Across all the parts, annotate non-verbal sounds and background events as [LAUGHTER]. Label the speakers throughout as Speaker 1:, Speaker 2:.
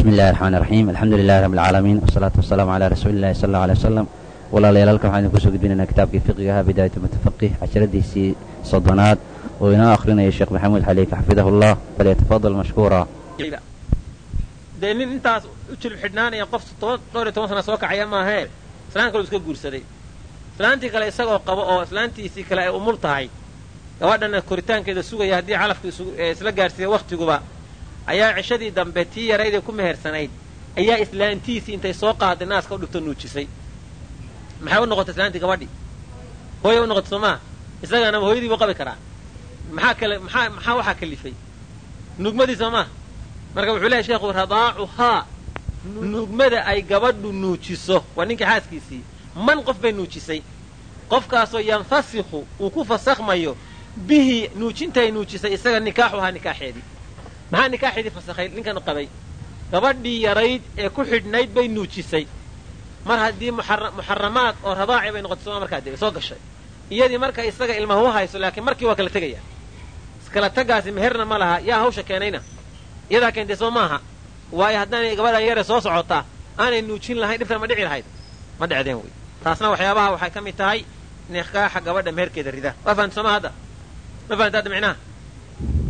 Speaker 1: bismi illahi raxmaan iraxiim alxamdu lilahi rabbi alcaalamiin wasalaatu wasalaamu calaa rasuuli illahi sala allau alay wasalam walaalayaal halkan waxaan idin ku soo gudbinaynaa kitaabkii fiqigaha bidaayat mutafaqih casharadiisii soddonaad. Oo inoo akhrinayo sheekh maxamuud xaliif xafidahu llah falyatafadal mashkuura.
Speaker 2: Dee nin intaas u jilib xidhnaanaya qof dhowr iyo toban sana soo kacaya maahee islaan kaleu iska guursaday. Islaantii kale isagoo qabo oo islaantiisii kale ay umul tahay. Gabadhana koritaankeeda sugaya haddii calafka isla gaarsiiya wakhtiguba ayaa cishadii dambe tii yaraydee ku mehersanayd. Ayaa islaantiisii intay soo qaaday naaska u dhigto nuujisay. Maxay u noqotay islaantii gabadhii? Hooya u noqotay soo maa isagana hooyadii buu qabi karaa? Maxaa kale maxaa maxaa waxaa kalifay? Nuugmadii soo maa marka wuxuu leehay sheekhu radaacuhaa nuugmada ay gabadhu nuujiso. Waa ninkii xaaskiisii. Man qof bay nuujisay. Qofkaasoo yanfasikhu uu ku fasakhmayo bihi nuujintay nuujisay isaga nikaaxuhaa nikaaxeedii maxaa nikaaxeedii fasakhay ninkan qabay. Gabadhii yarayd ee ku xidhnayd bay nuujisay. Mar haddii muxaramaad oo radaaci bay noqotay soma markaa soo gashay. Iyadii marka isaga ilmaha u hayso laakiin markii waa kala tegaya. Iskala tagaasi meherna ma laha yaa hawsha keenayna. Iyadaa keentay soo maaha. Waayo haddaanay gabadhan yare soo socotaa aanay nuujin lahayn dhibtan ma dhici lahayd. Ma dhecdeen wey. Taasna waxyaabaha waxay ka mid tahay nikaaxa gabadha meherkeeda rida. Waa fahamta sooma hadda? Ma fahamta hadda micnaha?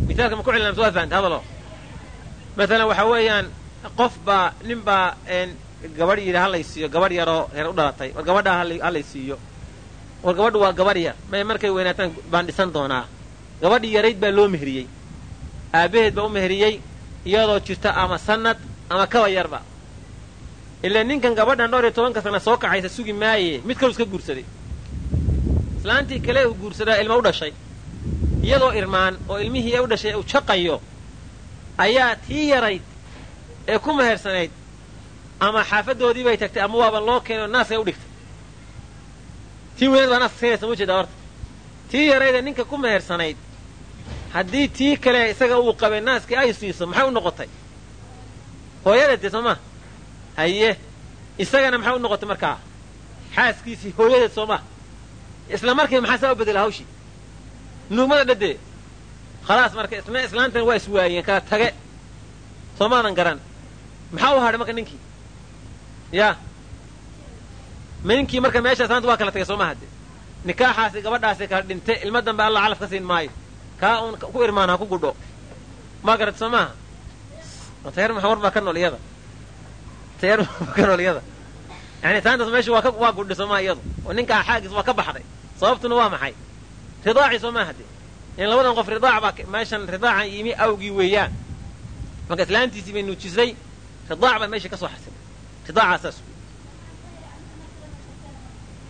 Speaker 2: Misaalka ma ku celina mise waa fahamta hadalo maalan waxaa weeyaan qof baa nin baa gabadh yidhi halay siiyo gabadh yaroo reer u dhalatay war gabadhaa halay siiyo war gabadhu waa gabadh yar may markay weynaataan baan dhisan doonaa. Gabadhii yarayd baa loo meheriyey aabbaheed baa u meheriyey iyadoo jirta ama sanad ama kaba yarba. Ilaa ninkan gabadhan dhowr iyo tobanka sana soo kacaysa sugi maaye mid kalu iska guursaday. Islaantii kale uu guursadaa ilma u dhashay. Iyadoo irmaan oo ilmihii u dhashay uu jaqayo ayaa tii yarayd ee ku mehersanayd ama xaafadoodii bay tagtay ama waaba loo keenay oo naaskay u dhigtay. Tii weynayd baa naaska siinaysa ma ujeeda horta. Tii yaraydee ninka ku mehersanayd haddii tii kale isaga uu qabay naaskii ay siiso maxay u noqotay? Hooyadeed dee soo maa haye isagana maxay u noqotay markaa? Xaaskiisii hooyadeed soo maa isla markiiba maxaa saa u bedela hawshii? Nuugmada dhadee khalaas marka isna islaantan waa iswaayeen kala tage soo maadan garan maxaa u hadhay marka ninkii ma ninkii marka meesha islaanta waa kala tagay soo maha de nikaaxaasi gabadhaasi kala dhinte ilma dambe alla calaf ka siin maayo kaa uun ku irmaan ha ku gudho maa garat soo maaha tayar war baa ka nool iyada tayar baa ka nool iyada yani islaantaas meesha waa gudhay soo maha iyadu oo ninkaa xaagiis waa ka baxday sababtuna waa maxay ridaacii soo maaha de in labadan qof ridaac baa meeshan ridaacan yimi awgii weeyaan. Marka islaantiisii bay nuujisay ridaac baa meesha ka soo ridaacasaas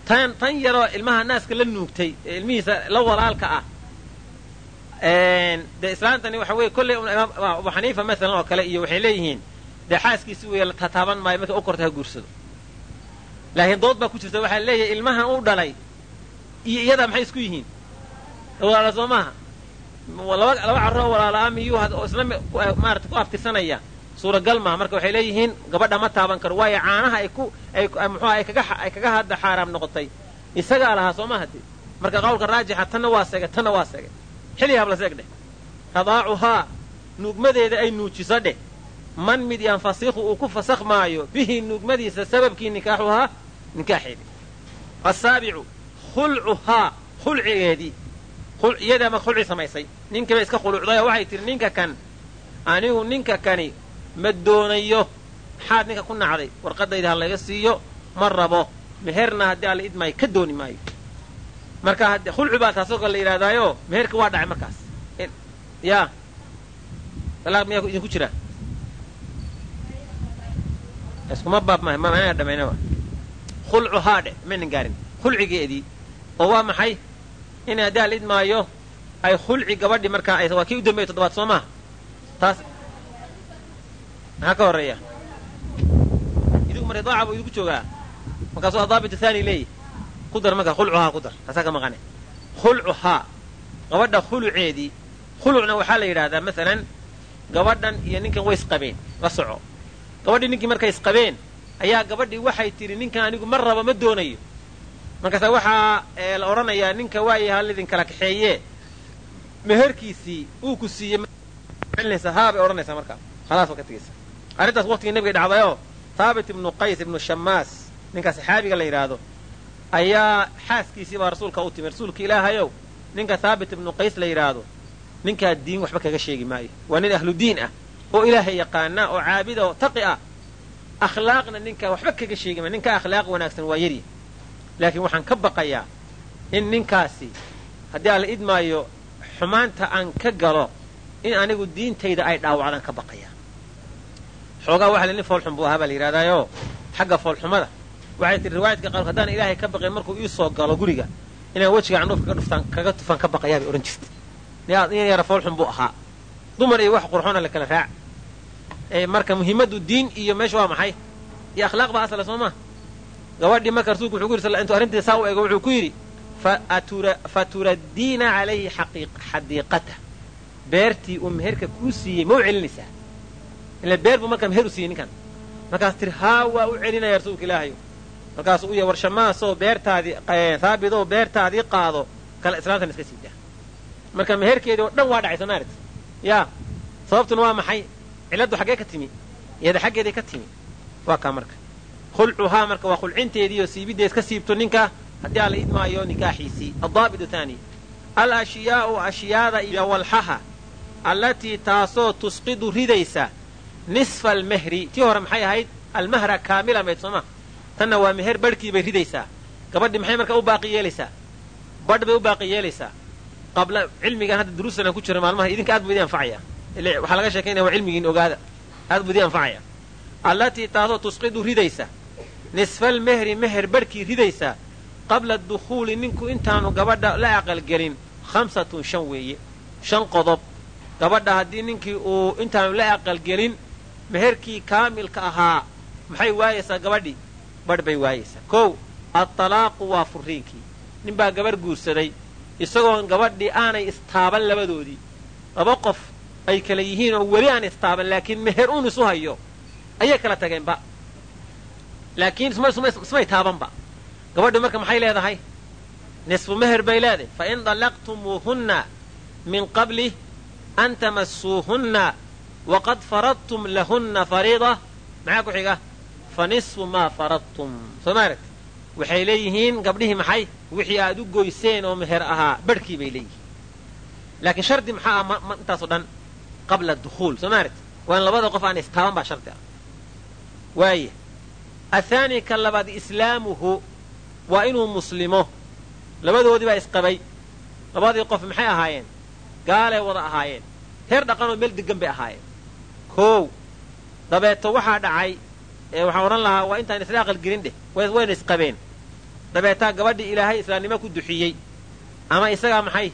Speaker 2: tan tan yaroo ilmaha naaska la nuugtay ee ilmihiisa la walaalka ah dee islaantani waxa weye kolley abu xaniifa maalan oo kale iyo waxay leeyihiin dee xaaskiisi wey tataaban maayo markay u korta ha guursado. Laakiin dood baa ku jirta waxaa leeyahay ilmahan u dhalay iyo iyadaa maxay isku yihiin walaala soo maaha? Laba carro oo walaala a miyuu oo isla maarata ku aftirsanaya suuragal maaha. Marka waxay leeyihiin gabadha ma taaban karo. Waayo caanaha ay ku muxuha ay kaga hadda xaaraam noqotay. Isagaa lahaa soo maaha dee marka qawlka raajixa tanna waa segay tanna waa segay xilli habla seeg dheh radaacuhaa nuugmadeeda ay nuujiso dheh man mid yanfasikhu uu ku fasakh maayo bihi nuugmadiisa sababkii nikaaxuhaa nikaaxeedii. Asaabicu khulcuhaa khulcigeedii iyadaa ma khulci samaysay ninkiiba iska khulucdayoo waxay tihi ninka kan anigu ninka kani ma doonayo maxaad ninka ku nacday warqadayda ha layga siiyo ma rabo meherna haddii alla idmaayo ka dooni maayo marka khulci baa taasoo kale la yidhahdaayo meherka waa dhacay markaas yaa alaaq miyaa idinku jira iskuma baab maha manaa dhamayna khulcu haadhe maynan gaarin khulcigeedii oo waa maxay in haddii alla idmaayo ay khulci gabadhi markaa ay waa kii u dambeeyay toddobaad soo maha taas maxaa ka horreeya? Idigu ma ridaaca buu idinku joogaa. Markaasuu adaabit thani leeyahy ku dar marka khulcuhaa ku dar. Taasaa ka maqane. Khulcuhaa gabadha khuluceedii khulucna waxaa la yidhaahdaa masalan gabadhan iyo ninkan way isqabeen la soco. Gabadhii ninkii markay isqabeen ayaa gabadhii waxay tidhi ninkan anigu ma rabo ma doonayo markaasa waxaa la odhanayaa ninka waaya halidin kala kaxeeye. Meherkiisii uu ku siiyey haa bay odhanaysaa markaa khalaas waa ka tegaysa arrintaas waqtigii nebiga dhacdayoo haabit ibnu qays ibnu shamaas ninka saxaabiga la yidhaahdo ayaa xaaskiisii baa rasuulka u timi rasuulka ilaahayow ninka haabit ibnu qays la yidhaahdo ninkaa diin waxba kaga sheegi maayo. Waa nin ahlu diin ah oo ilaahay yaqaana oo caabida oo taqi ah. Akhlaaqna ninkaa waxba kaga sheegi maayo. Ninka akhlaaq wanaagsan waa yari laakiin waxaan ka baqayaa in ninkaasi haddii aan la idmaayo xumaanta aan ka galo in anigu diintayda ay dhaawacdaan ka baqaya xoogaa waxa la nin foolxun buu ahaa baa la yidhahdaayo xagga foolxumada waxay tihi riwaayadka qaarkood haddaan ilaahay ka baqay markuu ii soo galo guriga inaan wejiga candhuuf kaga dhuftaan kaga tufaan ka baqayaa bay odhan jirta nin yara foolxun buu ahaa. Dumar iyo wax qurxoona la kala raac. Marka muhiimaddu diin iyo meesha waa maxay? Iyo akhlaaq baa asala soo maa gabadhii marka rasuulku wuxuu ku yidhi intuu arrintii saa u eego wuxuu ku yidhi fa turaddiina calayhi xadiiqatah beertii uu meherka kuu siiyey ma u celinaysaa. Ila beer buu markaa meher u siiyey ninkan. Markaas tiri haa waa u celinaya rasuulka ilaahayo. Markaasuu u ya warshamaasoo beertaadii haabidoo beertaadii qaado kale islaamtan iska sii daa. Marka meherkeedii oo dhan waa dhacay soomaalit yaa sababtuna waa maxay? Cilladdu xaggee ka timi? Iyada xaggeeday ka timi? Waa kaa marka khulcuhaa marka waa khulcinteediioo siibideed ka siibto ninka haddii aan la idmaayo nikaaxiisii. Addaabitu taani al ashyaa'u ashyaada iyo walxaha allatii taasoo tusqidu ridaysa nisfa almehri tii hore maxay ahayd? Almahra kaamila mayd sooma tanna waa meher badhkii bay ridaysaa. Gabadhii maxay marka u baaqi yeelaysaa? Badh bay u baaqi yeelaysaa. Qabla cilmigan hadda duruustan ku jiro maalmaha idinka aad buu idin anfacaya. Waxaa laga sheekaynaya waa cilmigiin ogaada. Aad buu idin anfacaya. Allatii taasoo tusqidu ridaysa nisfaalmehri meher badhkii ridaysa qabla dukhuuli ninku intaanu gabadha la aqalgelin khamsatun shan weeye shan qodob. Gabadha haddii ninkii uu intaanu la aqalgelin meherkii kaamilka ahaa maxay waayaysaa gabadhii? Badh bay waayaysaa. Kow altalaaqu waa furriinkii. Ninbaa gabarh guursaday isagoon gabadhii aanay istaaban labadoodii. Laba qof ay kala yihiin oo weli aan istaaban laakiin meher uun isu hayo. Ayay kala tageenba laakiin ismay taabanba. Gabadhi marka maxay leedahay? Nisfu meher bay leedahay. Fa in dallaqtumuuhunna min qabli an tamasuuhunna waqad faradtum lahunna fariida. Maxaa ku xiga? Fa nisfu maa faradtum. Soo ma waxay leeyihiin gabdhihii maxay? Wixii aad u goyseen oo meher ahaa badhkii bay leeyihiin. Laakiin shardi maxaa ah intaasoo dhan? Qabla dukhuul soo ma aragti waa in labada qof aan istaaban baa shardi ah. Waaye athaani ka labaad islaamuhu waa inuu muslimo labadoodii baa isqabay labadii qof maxay ahaayeen gaalay wada ahaayeen heer dhaqanoo meel degan bay ahaayeen koow dabeeto waxaa dhacay ee waxaan odhan lahaa waa intaan isla aqalgelin dheh wayna isqabeen dabeetaa gabadhii ilaahay islaamnimo ku duxiyey ama isagaa maxay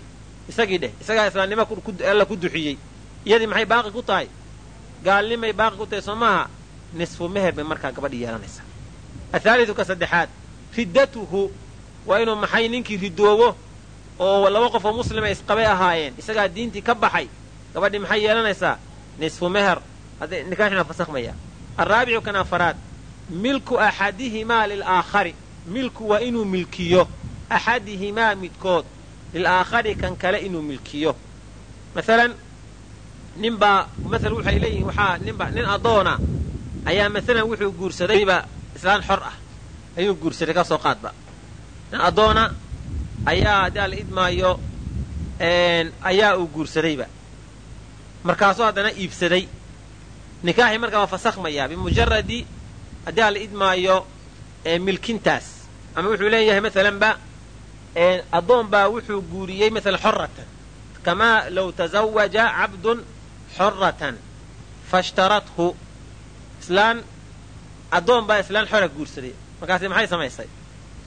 Speaker 2: isagii dheh isagaa islaamnimo alla ku duxiyey iyadii maxay baaqi ku tahay gaalnimay baaqi ku tahay soo maaha nisfu meher bay markaa gabadhii yeelanaysaa athaalidu ka saddexaad riddatuhu waa inuu maxay ninkii ridoobo oo laba qof oo muslima isqabay ahaayeen isagaa diintii ka baxay gabadhii maxay yeelanaysaa nisfu meher nikaaxina fasakhmaya alraabicu kan afaraad milku axadihimaa lilaakhari milku waa inuu milkiyo axadihimaa midkood lilaakhari kan kale inuu milkiyo maalan ninbaa maala waxay leeyihiin waxaa ninba nin addoona ayaa maalan wuxuu guursadayba islaan xor ah ayuu guursaday ka soo qaadba. Addoona ayaa haddii aan la idmaayo ayaa uu guursadayba. Markaasuu haddana iibsaday. Nikaaxii markaa waa fasakhmayaa bimujaradi haddii aan la idmaayo milkintaas. Ama wuxuu leeyahay maalanba addoon baa wuxuu guuriyey maalan xoratan kamaa low tazawaja cabdun xoratan fashtarathu. Islaan addoon baa islaan xora guursaday. Markaasi maxay samaysay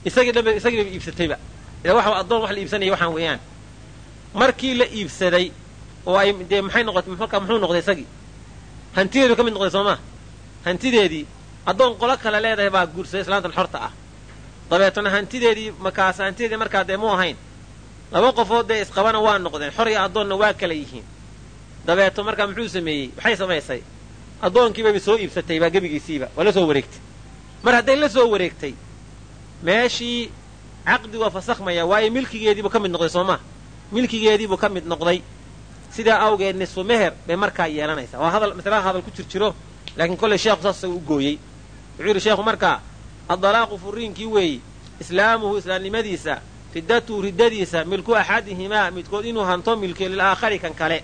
Speaker 2: isagii dhanba isagii bayba iibsatayba. Ila waxa addoon wax la iibsanaya waxaan weeyaan. Markii la iibsaday oo ay dee maxay noqotay markaa muxuu noqday isagii? Hantideedu ka mid noqday soo maa hantideedii addoon qolo kale leedahay baa guursaday islaantan xorta ah. Dabeetana hantideedii markaas hantideedii markaa dee mu ahayn. Laba qofood dee isqabana waa noqdeen xor iyo addoonna waa kala yihiin. Dabeeto markaa muxuu sameeyey? Maxay samaysay addoonkiibaba soo iibsatay baa gebigiisiiba waa la soo wareegtay. Mar hadday la soo wareegtay meeshii caqdi waa fasakhmaya waayo milkigeediibuu ka mid noqday soo maa milkigeediibuu ka mid noqday. Sidaa awgeed nisfu meher bay markaa yeelanaysaa. Waa hadal masalada hadal ku jir jiro laakiin kolley sheekhu saas isaga u gooyey. Wuxuu yidhi sheekhu markaa addalaaqu furiinkii weeyi islaamuhu islaamnimadiisa riddatuhu riddadiisa milku axadihimaa midkood inuu hanto milkiyo lilaakhari kan kale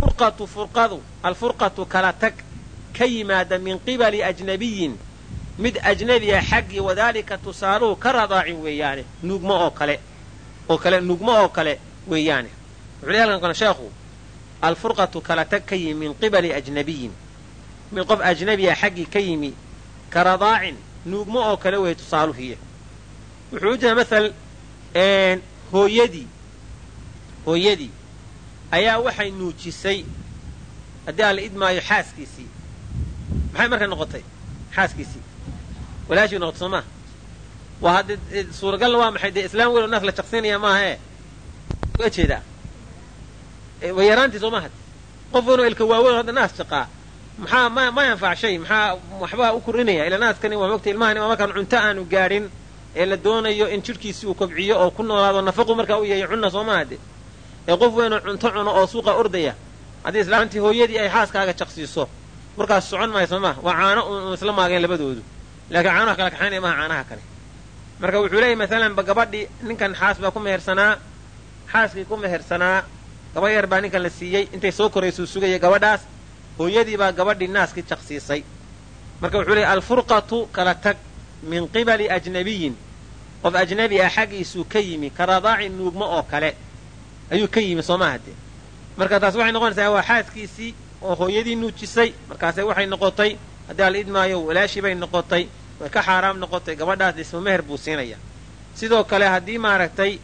Speaker 2: furqatu furqadu alfurqatu kala tag ka yimaada min qibali ajnabiyin mid ajnabi ah xaggii wadaalika tusaaluhu ka radaacin weeyaane nuugmo oo kale oo kale nuugmo oo kale weeyaane wuxuu leey halkan sheekhu alfurqatu kala tag ka yimi min qibali ajnabiyin mid qof ajnabi ah xaggii ka yimi ka radaacin nuugmo oo kale weeye tusaaluhiiya wuxuu u jeeda maal hooyadii hooyadii ayaa waxay nuujisay haddii aan la idmaayo xaaskiisii. Maxay marka noqotay? Xaaskiisii. Walaashii noqotay soo maa waa hadde suuragalna waa maxay? Dee islaam welo naas la jaqsiinaya maaha e uga jeedaa. Way yaraantii soo maaha qof wanu ilka waaweyn hadda naas jaqaa maxaa ma ma yanfac shay? Maxaa waxbaa u kordhinaya ila naaskani waa mogta ilmahani waa markaan cunto aanu gaadhin ee la doonayo in jidhkiisi uu kobciyo oo ku noolaado nafaqu markaa u yahay cunna soo maaha de ee qof weynoo cunto cuno oo suuqa ordaya haddii islaantii hooyadii ay xaaskaaga jaqsiiso markaas socon maayo soo maa waa caano un isla maageen labadoodu. Laakiin caanaha kala kaxaynaya maha caanaha kale. Marka wuxuu leeyahy maalan ba gabadhii ninkan xaas baa ku mehersanaa xaaskii ku mehersanaa gaba yar baa ninkan la siiyey intay soo koraysuu sugaya gabadhaas hooyadii baa gabadhii naaskii jaqsiisay marka wuxuu leeyahy alfurqatu kala tag min qibali ajnabiyin qof ajnabi ah xaggiisuu ka yimi ka radaacin nuugmo oo kale ayuu ka yimi soo maaha dee marka taas waxay noqonaysaa waa xaaskiisii oo hooyadii nuujisay. Markaase waxay noqotay haddii ala idmaayo walaashii bay noqotay way ka xaaraam noqotay gabadhaas dhismo meher buu siinaya sidoo kale haddii maaragtay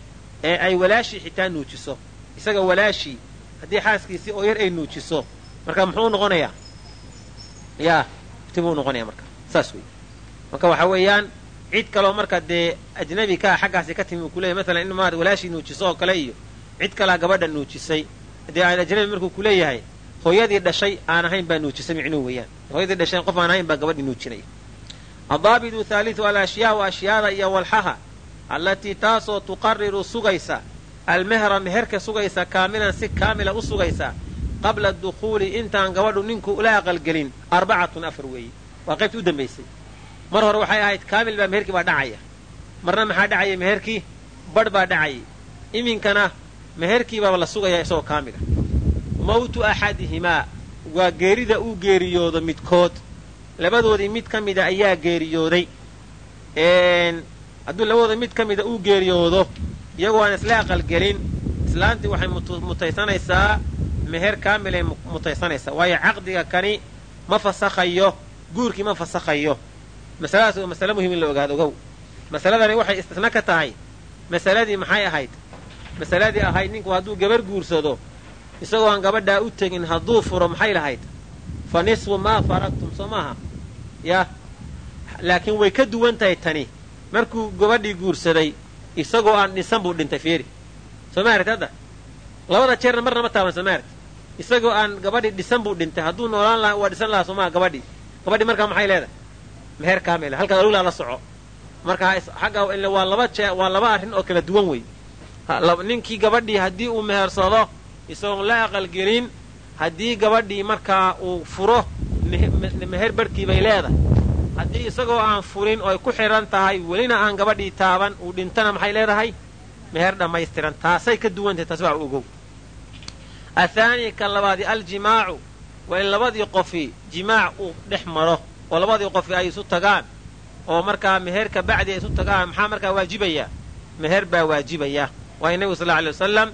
Speaker 2: ee ay walaashii xitaa nuujiso isaga walaashii haddii xaaskiisii oo yar ay nuujiso marka muxuu noqonayaa? Yaa ti buu noqonaya marka saas wey marka waxaa weeyaan cid kaloo marka dee ajnabi kaa xaggaasi ka timi uu kuleyahy masalan in maarata walaashii nuujiso oo kale iyo cid kalaa gabadha nuujisay. Dee aan ajnabi markuu kuleeyahay hooyadii dhashay aan ahayn baa nuujisay micnuu weeyaan. Hooyadii dhashay qof aan ahayn baa gabadhii nuujinaya addaabidu thaalithu alashyaau ashyaada iyo walxaha allatii taasoo tuqariru sugaysa almehra meherka sugaysa kaamilan si kaamila u sugaysa qabla dukhuuli intaan gabadhu ninku ula aqalgelin arbacatun afar weeye waa qaybtii u dambaysay mar hore waxay ahayd kaamil baa meherkii baa dhacaya. Marna maxaa dhacaya meherkii? Badh baa dhacayay. Iminkana meherkii baaba la sugayaa isagoo kaamila mawtu axadihimaa waa geerida uu geeriyoodo midkood. Labadoodii mid ka mida ayaa geeriyooday. Hadduu labadooda mid ka mida uu geeriyoodo iyagoo aan isla aqalgelin islaantii waxay mutaysanaysaa meher kaamilay mutaysanaysaa. Waayo caqdiga kani ma fasakhayo guurkii ma fasakhayo. Masaladaas waa masale muhiim in la ogaado ogow. Masaladani waxay istisna ka tahay. Masaladii maxay ahayd masaladii ahayd ninku hadduu gabar guursado isagoo aan gabadhaa u tegin hadduu furo maxay lahayd? Fa nisfu maa faragtum soo maaha? Yah laakiin way ka duwan tahay tani. Markuu gabadhii guursaday isagoo aan dhisan buu dhintay fiiri. Soo maarat hadda? Labada jeerna marna ma taaban soo maarat isagoo aan gabadhii dhisan buu dhintay hadduu noolaan lahaa waa dhisan lahaa soo maha gabadhii. Gabadhii markaa maxay leedahay? Meher kaamila halkaad alulaa la soco. Markaa xagga waa laba waa laba arrin oo kala duwan wey ninkii gabadhii haddii uu mehersado isagoon la aqalgelin haddii gabadhii markaa uu furo meher barhkii bay leedahay. Haddii isagoo aan furin oo ay ku xidhan tahay welina aan gabadhii taaban uu dhintana maxay leedahay? Meher dhammaystiran taasay ka duwan tahay taas waa ogow. Athaani ka labaadi aljimaacu. Waa in labadii qofi jimaac uu dhex maro oo labadii qofi ay isu tagaan oo markaa meherka bacdi ay isu tagaan maxaa markaa waajibaya? Meher baa waajibaya waayo nebigu sal alay wasalam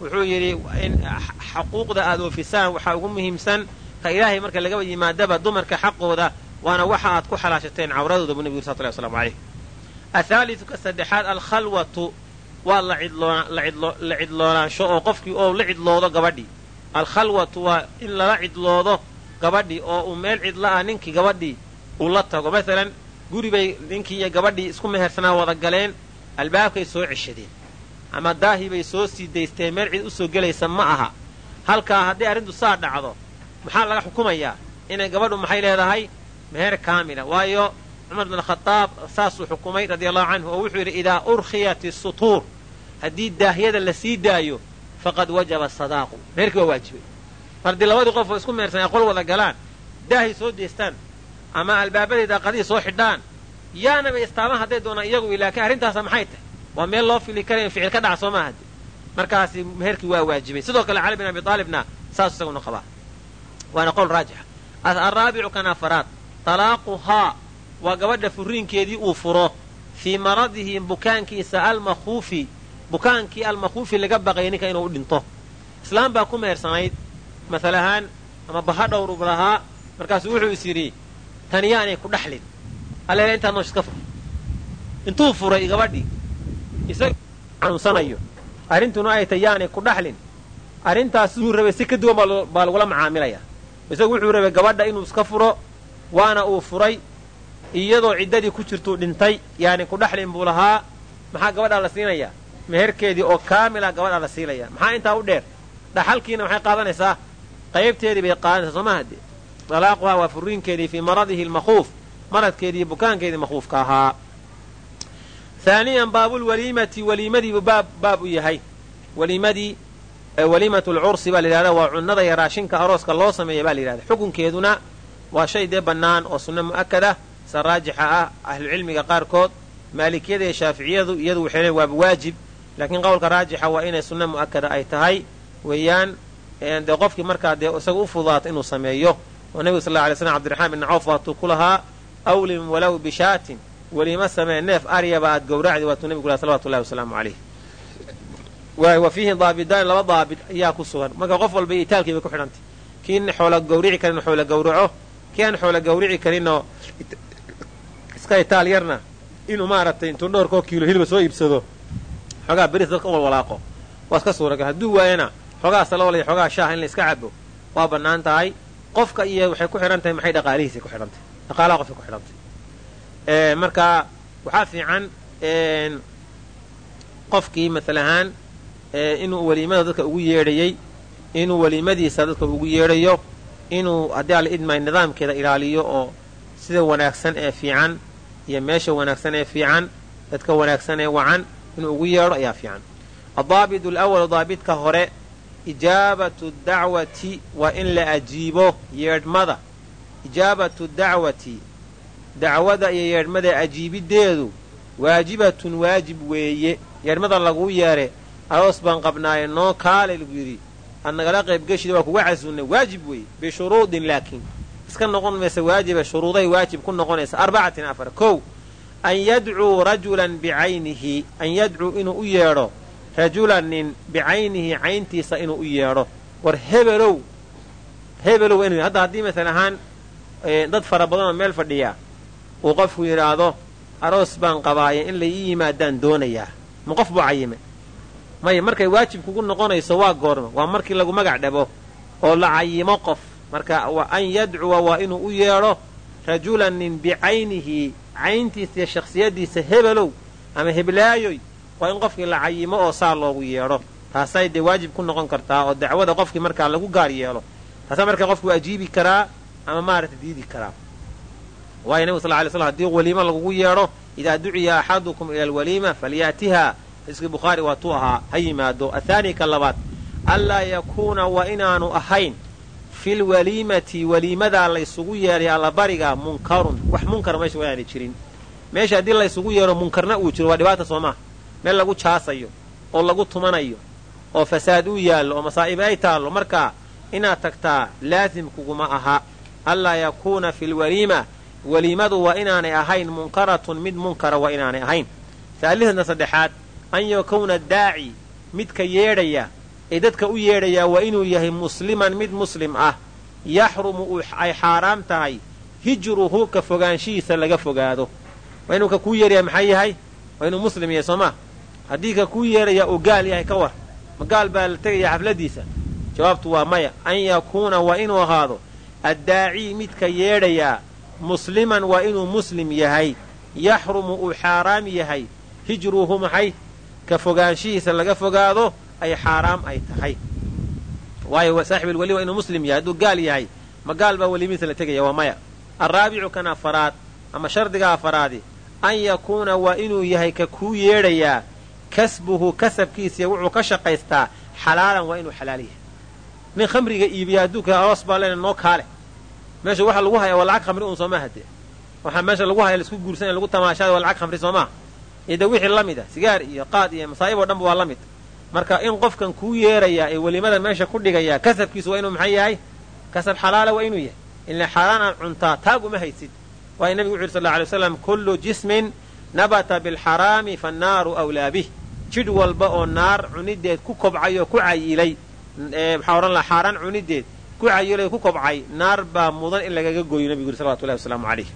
Speaker 2: wuxuu yidhi xaquuqda aad oofisaan waxaa ugu muhiimsan ka ilaahay marka lagaba yimaadaba dumarka xaqooda waana waxa aad ku xalaashateen cawradooda buu nebigu sal slamu alayh athaalidu ka saddexaad alkhalwatu waa la cidloonaansho oo qofkii oo la cidloodo gabadhii. Alkhalwatu waa in lala cidloodo gabadhii oo uu meel cidla ah ninkii gabadhii uu la tago. Masalan guri bay ninkii iyo gabadhii isku mehersanaa wada galeen albaabkay soo ceshadeen ama daahii bay soo sii daysteen meel cid u soo gelaysa ma aha. Halkaa haddii arrintu saa dhacdo maxaa laga xukumayaa? Inay gabadhu maxay leedahay? Meher kaamila. Waayo cumar bin khadaab saasuu xukumay radia allahu canhu oo wuxuu yidhi idaa urkhiyat isutuur haddii daahyada la sii daayo faqad wajaba sadaaqu meherkii waa waajibay. Mar haddii labadii qof oo isku mehersan ay qol wada galaan daahay soo deestaan ama albaabaday daaqadihii soo xidhaan yaanaba istaama hadday doonaan iyagu laakiin arrintaasa maxay tahay waa meel loo fili kara in ficil ka dhaca soo maaha markaasi meherkii waa waajibay. Sidoo kale cali bin abi aalibna saas isaguna qabaa waana qowl raajixa alraabicu kan afaraad talaaquhaa waa gabadha furiinkeedii uu furo. Fii maradihi bukaankiisa almakhuufi bukaankii almakhuufi laga baqaya ninka inuu u dhinto. Islaam baa ku mehersanayd masal ahaan ama baha dhowrub lahaa markaasuu wuxuu is yidhi tani yaanay ku dhaxlin. Alleele intaa noosh iska fur intuu furay gabadhii isaga xanuunsanayo arrintuna ay tay yaanay ku dhaxlin. Arrintaas siduu rabay si ka duwan baa lagula macaamilayaa isagu wuxuu rabay gabadha inuu iska furo waana uu furay iyadoo ciddadii ku jirtuu dhintay yaani ku dhaxlin buu lahaa. Maxaa gabadhaa la siinayaa? Meherkeedii oo kaamila gabadhaa la siinaya maxaa intaa u dheer? Dhaxalkiina maxay qaadanaysaa? Qaybteedii bay qaadanaysaa soo maha dee dalaaquhaa waa furiinkeedii fii maradihi almakhuuf maradkeedii makhuufkeedii makhuufka ahaa haaniyan baabulwaliimati waliimadiibuu baab u yahay waliimadii waliimatu lcursi baa la yidhahda waa cunnada iyo raashinka arooska loo sameeya baa la yidhahda xukunkeeduna waa shay dee bannaan oo sunno mu'akada sa raajixa ah ahlucilmiga qaarkood maalikiyada iyo shaaficiyadu iyadu waxay leen waaba waajib laakiin qowlka raajixa waa inay sunno mu'akada ay tahay weeyaan dee qofkii markaa dee isaga u fudaato inuu sameeyo oo nebigu sal lla alay slam abdiraxmaan bin cawf waatuu ku lahaa awlim walow bishaatin weliima samee neef aryaba aad gowracdi waatuu nebigu laha salawatu llahi wasalaamu calayh. Wa fiihi daabidaan laba daabid ayaa ku sugan. Marka qof walba iyo itaalkii bay ku xidhantay. Kiin xoola gawrici karin xoola gawraco kii aan xoola gawrici karinoo iska itaal yarna. Inuu maaragtay intuu dhowrkoo kiilo hilba soo iibsado xoogaa beris dadka u walwalaaqo. Waa iska suuragal hadduu waayana xoogaa saloolaya xoogaa shaaha in la iska cabo waa bannaan tahay. Qofka iyo waxay ku xidhan tahay maxay dhaqaalihiisay ku xidhan tahay dhaqaalaha qofkay ku xidhan tahay marka waxaa fiican qofkii masal ahaan inuu weliimada dadka ugu yeedhayey inuu weliimadiisa dadka ugu yeedhayo inuu haddii alla idmay nidaamkeeda ilaaliyo oo sida wanaagsan ee fiican iyo meesha wanaagsan ee fiican dadka wanaagsan ee wacan inuu ugu yeedho ayaa fiican. Addaabit alawalu daabidka hore ijaabatu dacwati waa in la ajiibo yeedhmada. Ijaabatu dacwati dacwada iyo yeedhmada ajiibiddeedu waajibatun waajib weeye. Yeedhmada laguu yeedhe aroos baan qabnaaye noo kaale lagu yidhi aad nagala qaybgeshida waa kuga casuunnay waajib weeye bishuruudin laakiin iska noqon maysa waajiba shuruuday waajib ku noqonaysa arbacatin afar kow an yadcuu rajulan bicaynihi an yadcuu inuu u yeedho rajulan nin bicaynihi cayntiisa inuu u yeedho. War hebelow hebelow inu hadda haddii masal ahaan dad fara badanoo meel fadhiya uu qofku yidhaahdo aroos baan qabaaya in la ii yimaadaan doonayaa ma qof buu cayime. Maya markay waajib kugu noqonayso waa goorma waa markii lagu magac dhabo oo la cayimo qof. Marka an yadcuwa waa inuu u yeedho rajulan nin bicaynihi cayntiisa iyo shakhsiyaddiisa hebelow ama heblaayoy waa in qofkii la cayimo oo saa loogu yeedho. Taasay dee waajib ku noqon kartaa oo dacwada qofkii markaa lagu gaar yeelo. Taasaa markaa qofku ajiibi karaa ama maaragta diidi karaa waayo nebigu sal lay slam haddii weliimo lagugu yeedho idaa duciya axadukum ila alwaliima falyaatiha xadiiskii bukhaari waatuu ahaa ha yimaado. Athaani ka labaad anlaa yakuuna waa inaanu ahayn fil waliimati weliimadaa laysugu yeedhay allabariga munkarun. Wax munkar meesha waanaanay jirin. Meesha haddii laysugu yeedho munkarna uu jiro waa dhibaata soo maha meel lagu jaasayo oo lagu tumanayo oo fasaad uu yaallo oo masaa'ibi ay taallo markaa inaad tagtaa laasim kuguma aha. Anlaa yakuuna fi lwaliima weliimadu waa inaanay ahayn munkaratun mid munkara waa inaanay ahayn. Saalihadna saddexaad an yakuna daaci midka yeedhaya ee dadka u yeedhayaa waa inuu yahay musliman mid muslim ah. Yaxrumu ay xaaraam tahay hijruhu ka fogaanshihiisa laga fogaado. Waa inuu ka kuu yeedhaya maxaa yahay? Waa inuu muslim yahay soo maa haddii ka kuu yeedhayaa uu gaal yahay ka war. Ma gaal baa la tegaya xafladiisa? Jawaabtu waa maya. An yakuuna waa inuu ahaado addaaci midka yeedhayaa musliman waa inuu muslim yahay yaxrumu uu xaaraam yahay hijruhu maxay ka fogaanshihiisa laga fogaado ay xaaraam ay tahay waayo saaxibulweli waa inuu muslim yahay hadduu gaal yahay ma gaal baa welimihiisa la tegaya waa maya alraabicu kan afaraad ama shardiga afaraadi an yakuuna waa inuu yahay ka kuu yeedhayaa kasbuhu kasabkiisiya wuxuu ka shaqaystaa xalaalan waa inuu xalaal yahay nin khamriga iibiya adduunka aroos baa leena noo kaale meesha waxa lagu haya waa lacag khamri uun soo maaha waxaa meesha lagu haya la isku guursanaya lagu tamaashaada waa lacag khamri soo maaha iyo de wixii la mid a sigaar iyo qaad iyo masaa'ib oo dhanba waa la mid. Marka in qofkan kuu yeerayaa ee welimada meesha ku dhigayaa kasabkiisu waa inuu maxay yahay? Kasab xalaala waa inuu yahay. Ila xaaraan aad cuntaa taag uma haysid. Waayo nebigu wuxu yuri sal alay slam kullu jismin nabata bilxaraami fannaaru awlaa bih. Jidh walba oo naar cunideed ku kobcay oo ku cayilay maxaa odhan laha xaaraan cunideed ku cayilay ku kobcay naar baa mudan in lagaga gooyo nebigu yuri salawatu llahi wasalaamu calayh.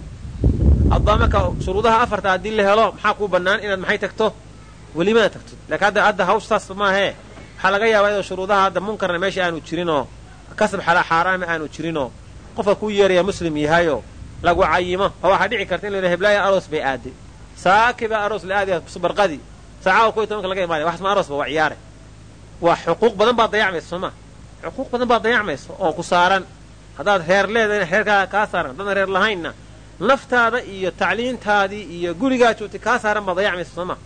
Speaker 2: Haddaa marka shuruudaha afarta haddii la helo maxaa kuu bannaan inaad maxay tagto? Welimada tagto lakiin hadda hadda hawsh saas maahee waxaa laga yaabaa iyadoo shuruudaha hadda munkarna meesha aanu jirinoo kasab xalaa xaaraama aanu jirinoo qofka kuu yeeraya muslim yahayoo lagu cayimo. Oo waxaa dhici karta in la heblaaya aroos bay aaday saaki baa aroos la aadaya barqadii saacada koy tobanka laga imaanaya waxas ma aroosba waa ciyaare. Waa xuquuq badan baad dayacmaysa soo maa xuquuq badan baad dayacmaysa oo ku saaran. Haddaad reer leedahayna reerkaa kaa saaran haddaadan reer lahaynna naftaada iyo tacliintaadii iyo gurigaa joogtay kaa saaran baad dayacmaysa soo maa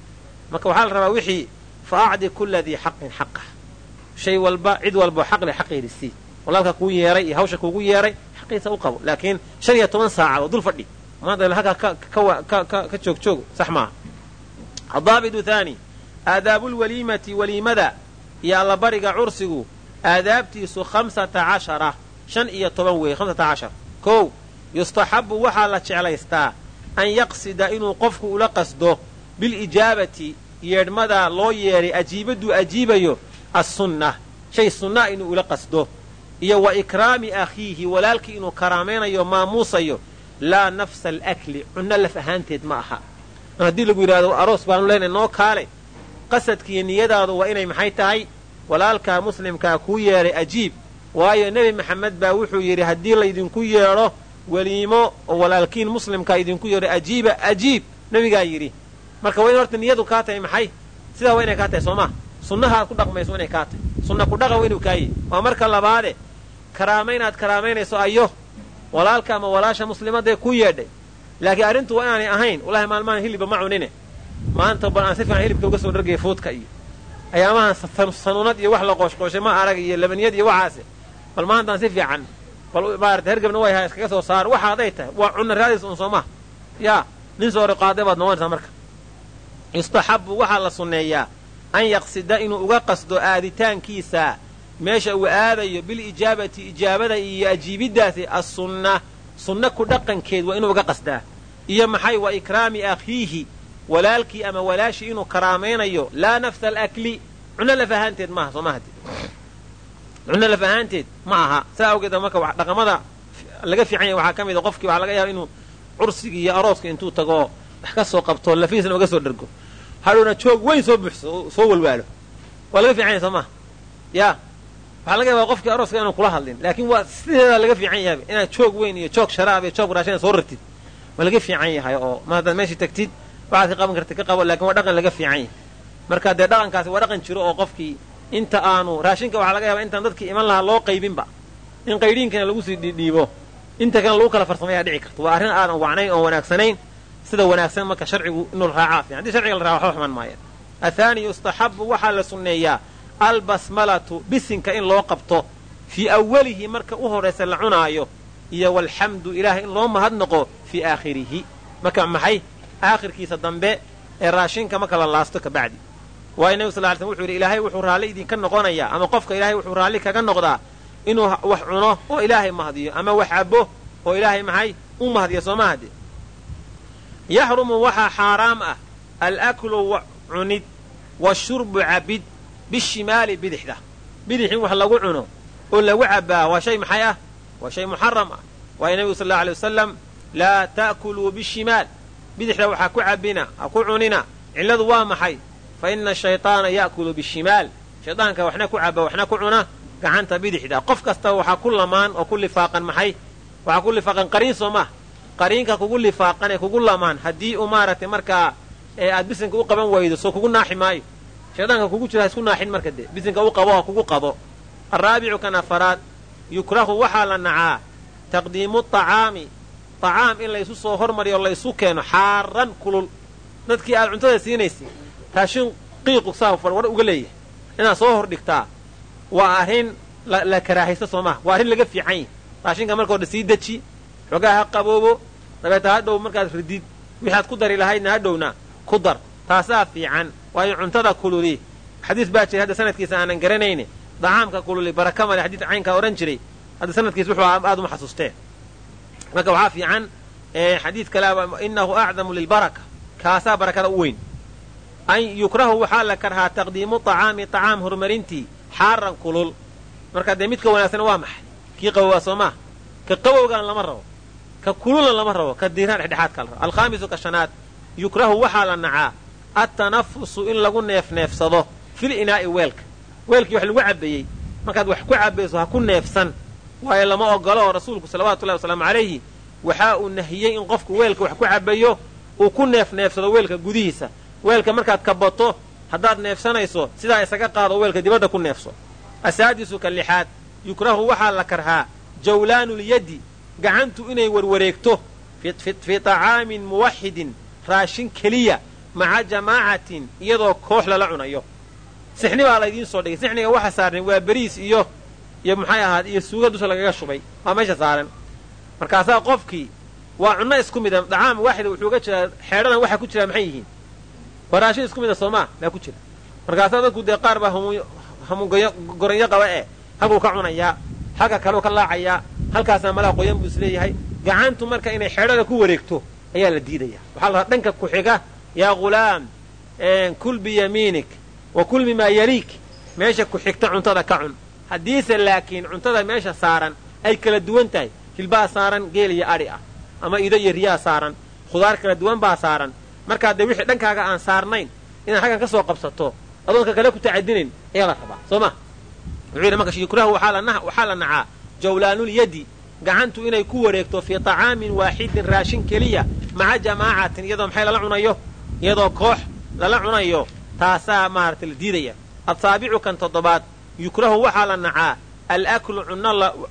Speaker 2: marka waxaa la rabaa wixii fa acdi kulla dii xaqin xaqah shay walba cid walbao xaqle xaqeedi sii. Walaalka kuu yeeray iyo hawsha kuugu yeeray xaqiisa u qabo laakiin shan iyo toban saacadoo dul fadhi. Maanta halkaa ka joog joog sax maaha. Adaabitu thaani aadaabulwaliimati waliimada iyo allabariga cursigu aadaabtiisu khamsata cashara shan iyo toban weeye hamsata cashar kow yustaxabu waxaa la jeclaystaa an yaqsida inuu qofku ula qasdo bilijaabati yeedhmadaa loo yeedhay ajiibaduu ajiibayo assunna shay sunnaa inuu ula qasdo iyo wa ikraami akhiihi walaalkii inuu karaamaynayo maamuusayo laa nafsa alakli cunno laf ahaanteed ma aha haddii lagu yidhahdo aroos baanu leenahay noo kaale qasadkiiyo niyadaadu waa inay maxay tahay walaalkaa muslimkaa kuu yeedhay ajiib. Waayo nebi maxamed baa wuxuu yidhi haddii laydinku yeedho weliimo oo walaalkiin muslimkaa idinku yeedho ajiiba ajiib nebigaa yidhi. Marka waa in horta niyadu kaa tahay maxay? Sidaa waa inay kaa tahay soo maa sunnahaad ku dhaqmayso waa inay kaa tahay. Sunna ku dhaqan waa inuu kaayahy waa marka labaade karaama inaad karaamaynayso ayo walaalka ama walaasha muslimadee ku yeedhay laakiin arrintu waa inaanay ahayn. Walahi maalmahan hilibba ma cunine. Maanta bal aan si fiican hilibka uga soo dhargaya fuudka iyo ayaamahan sanuunad iyo wax la qooshqooshay ma arag iyo labaniyad iyo waxaase bal maantaan si fiican. Bal maarata hergebna way ahaa iskaga soo saar waxa aday tahay? Waa cunna raadis un soo maha yaa nin soo riqaaday baad noqonaysaa marka. Yustaxabu waxaa la sunneeyaa an yaqsida inuu uga qasdo aaditaankiisa. Meesha uu aadayo bilijaabati ijaabada iyo ajiibiddaasi assunna. Sunna ku dhaqankeed waa inuu uga qasdaa. Iyo maxay? Wa ikraami akhiihi walaalkii ama walaashii inuu karaamaynayo laa nafsa alakli. Cunno laf ahaanteed maaha soo maha cunno laf ahaanteed ma aha. Saa awgeed marka dhaqamada laga fiican yahay waxaa ka mid a qofkii waxaa laga yaaba inuu cursigii iyo arooska intuu tago wax ka soo qabto lafiisna uga soo dhergo hadhowna joog weyn soo buuxso soo walwaalo. Waa laga fiican yahay soo maha yaa. Waxaa laga yaabaa qofkii arooska inuu kula hadlin laakiin waa sideedaa laga fiican yahay. Inaad joog weyn iyo joog sharaab iyo joog raashina soo rartid. Waa laga fiican yahay oo ma meeshii tagtid waxaad ka qaban karta ka qabo laakiin waa dhaqan laga fiican yahay marka dee dhaqankaasi waa dhaqan jiro oo qofkii inta aanu raashinka waxaa laga yaabaa intaan dadkii iman lahaa loo qaybinba. In qaydhiinkana lagu sii dhiidhiibo inta kana lagu kala farsamayaa dhici karto waa arrin aadan wacnayn oon wanaagsanayn. Sida wanaagsan marka sharcigu inuu raacaa fiican haddii sharciga la raa waxba xuman maaya athaani yustaxabu waxaa la sunneeyaa albasmalatu bisinka in loo qabto. Fii awalihi marka u horaysa la cunaayo. Iyo walxamdu ilaahay in loo mahadnaqo fii aakhirihi. Marka maxay aakhirkiisa dambe ee raashinka marka la laasto kabacdi waayo nebigu sal ly slm wuxuu yidhi ilaahay wuxuu raalli idinka noqonayaa ama qofka ilaahay wuxuu raalli kaga noqdaa inuu wax cuno oo ilaahay mahdiyo ama wax cabo oo ilaahay maxay u mahdiyo soo mahade yaxrumu waxaa xaaraam ah alaklu cunid washurbu cabid bishimaali bidixda. Bidix in wax lagu cuno oo lagu cabbaa waa shay maxay ah? Waa shay muxaram ah. Waayo nebigu sal allau alay wasalam laa ta'kuluu bishimaal bidixda waxaa ku cabbina ha ku cunina. Cilladu waa maxay? Fa ina ashayطaana ya'kulu bishimaal. Shaydaanka waxna ku cabba waxna ku cuna gacanta bidixda qof kasta waxaa ku lamaan oo ku lifaaqan maxay? Waxaa ku lifaaqan qariin soo maha qariinka kugu lifaaqan ee kugu lamaan haddii uu maaragtay markaa ee aad bisinka u qaban waydo soo kugu naaxi maayo. Shaydaanka kugu jiro ha isku naaxin marka dee bisinka u qabo ha kugu qabo. Araabicu kan afaraad yukrahu waxaa la nacaa taqdiimu طacaami طacaam in laysu soo hormariyo laysu keeno xaaran kulul. Dadkii aad cuntada siinaysay raashin qiiqu saa war uga leeyahay. Inaad soo hor dhigtaa waa arrin la karaahaysto soo maha waa arrin laga fiican yahy raashinka hore sii deji xoogaa ha qaboobo. Dabeeta hadhow markaad ridid wixaad ku dari lahaydna hadhowna ku dar. Taasaa fiican. Waayo cuntada kululi. Xadiis baa jiray hadda sanadkiisa aanan garanayne dacaamka kululi baraka male xadiis caynkaa odhan jiray. Hadda sanadkiisa wuxuu aad uma xasuusteen marka waxaa fiican xadiid kale inahu acdamu lilbaraka kaasaa barakada u weyn. An yukrahu waxaa la karhaa taqdiimu طacaami طacaam horumarintii xaaran kulul. Marka dee midka wanaagsan waa maxay? Kii qabowaa soo maa ka qabowgaan lama rabo. Ka kululna lama rabo. Ka diiraan dhexdhexaadka la rabo. Alkhaamisu ka shanaad. Yukrahu waxaa la nacaa. Attanafusu in lagu neefneefsado fil inaa'i weelka. Weelkii wax lagu cabbeeyey markaad wax ku cabbayso ha ku neefsan waayo lama ogolo rasuulku salawatullahi wasalaamu calayhi waxaa uu nahiyey in qofku weelka wax ku cabbayo uu ku neefneefsado weelka gudihiisa. Weelka markaad kabato haddaad neefsanayso sidaa isaga qaado weelka dibadda ku neefso. Asaadisu ka lixaad yukrahu waxaa la karhaa jawlaanulyaddi gacantu inay warwareegto fii طacaamin muwaxidin raashin keliya maca jamaacatin iyadoo koox lala cunayo. Sixni baa laydiin soo dhigay. Sixniga waxa saarnay waa beriis iyo iyo maxay ahaad iyo suuga dusha lagaga shubay waa meesha saaran. Markaasaa qofkii waa cunno isku mida dacaam waaxida wuxuu ga jiraa xeedhadan waxaa ku jiraa maxay yihiin? Waa isku mida soomaa baa ku jira. Markaasaa dadku dee qaar baa hamugoranyo qaba ee halkuu ka cunayaa halka kaleu ka laacayaa halkaasaa malaa qoyan buu is leeyahay gacantu marka inay xeedhada ku wareegto ayaa la diidaya. Waxaa la dhanka ku xiga yaa ghulaam kul biyamiinik wa kul mimaa yaliik. Meesha ku xigta cuntada ka cun haddiise laakiin cuntada meesha saaran ay kala duwan tahay. Hilbaa saaran geel iyo adhi ah. Ama ido iyo riyaa saaran. Khudaar kala duwan baa saaran. Markaa dee wixii dhankaaga aan saarnayn inaad xaggan ka soo qabsato adoonka kale ku tacadinayn ayaa la rabaa. Soo ma? Wuxuu yidhi marka yukrahu waxaa la nacaa. Jawlaanulyadi gacantu inay ku wareegto fii طacaamin waaxidin raashin keliya maca jamaacatin iyadoo maxay lala cunayo? Iyadoo koox lala cunayo taasaa maaragtay la diidaya. Asaabicu toddobaad yukrahu waxaa la nacaa alaklu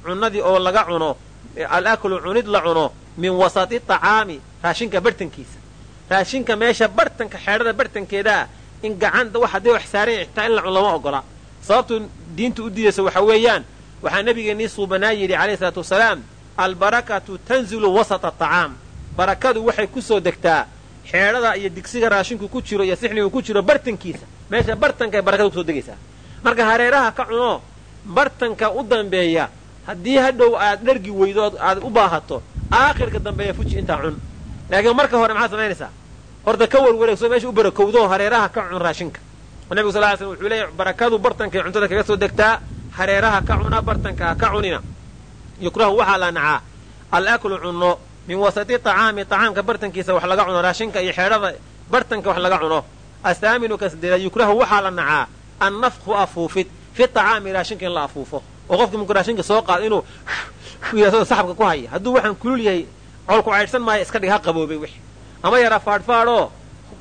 Speaker 2: cunnadii oo laga cuno alaklu cunid la cuno min wasati طacaami raashinka bartankiisa. Raashinka meesha bartanka xeedhada bartankeedaa in gacanta wax hadday wax saaranya xitaa in la cun lama ogola. Sababtu diinta u diidaysa waxa weeyaan waxaa nabigeennii suubanaa yidhi calayhi salaatu wasalaam albarakatu tanzilu wasata aطacaam barakadu waxay ku soo degtaa xeedhada iyo digsiga raashinku ku jiro iyo sixnigu ku jiro bartankiisa. Meesha bartankaay barakada ku soo degaysaa marka hareeraha ka cuno bartanka u dambeeya haddii hadhow aad dhargi weydo aad u baahato aakhirka dambeeya fuji intaa cun. Laakiin marka hore maxaad samaynaysaa horta ka warwareegso meesha u barakowdo hareeraha ka cun raashinka. Nabigu sal ly slm wuxuu leeyahy barakadu bartankay cuntada kaga soo degtaa hareeraha ka cuna bartanka ka cunina. Yukrahu waxaa la nacaa alaklu cunno min wasati طacaami طacaamka bartankiisa wax laga cuno raashinka iyo xeedhada bartanka wax laga cuno. Asaaminu ka yukrahu waxaa la nacaa annafku afuufid fi طacaami raashinka in la afuufo oo qofkii markuu raashinka soo qaado inuu yidhahdo saxabka ku haya hadduu waxaan kulul yahay colku caydhsan maayo iska dhig ha qaboobay wix ama yara faadhfaadhoo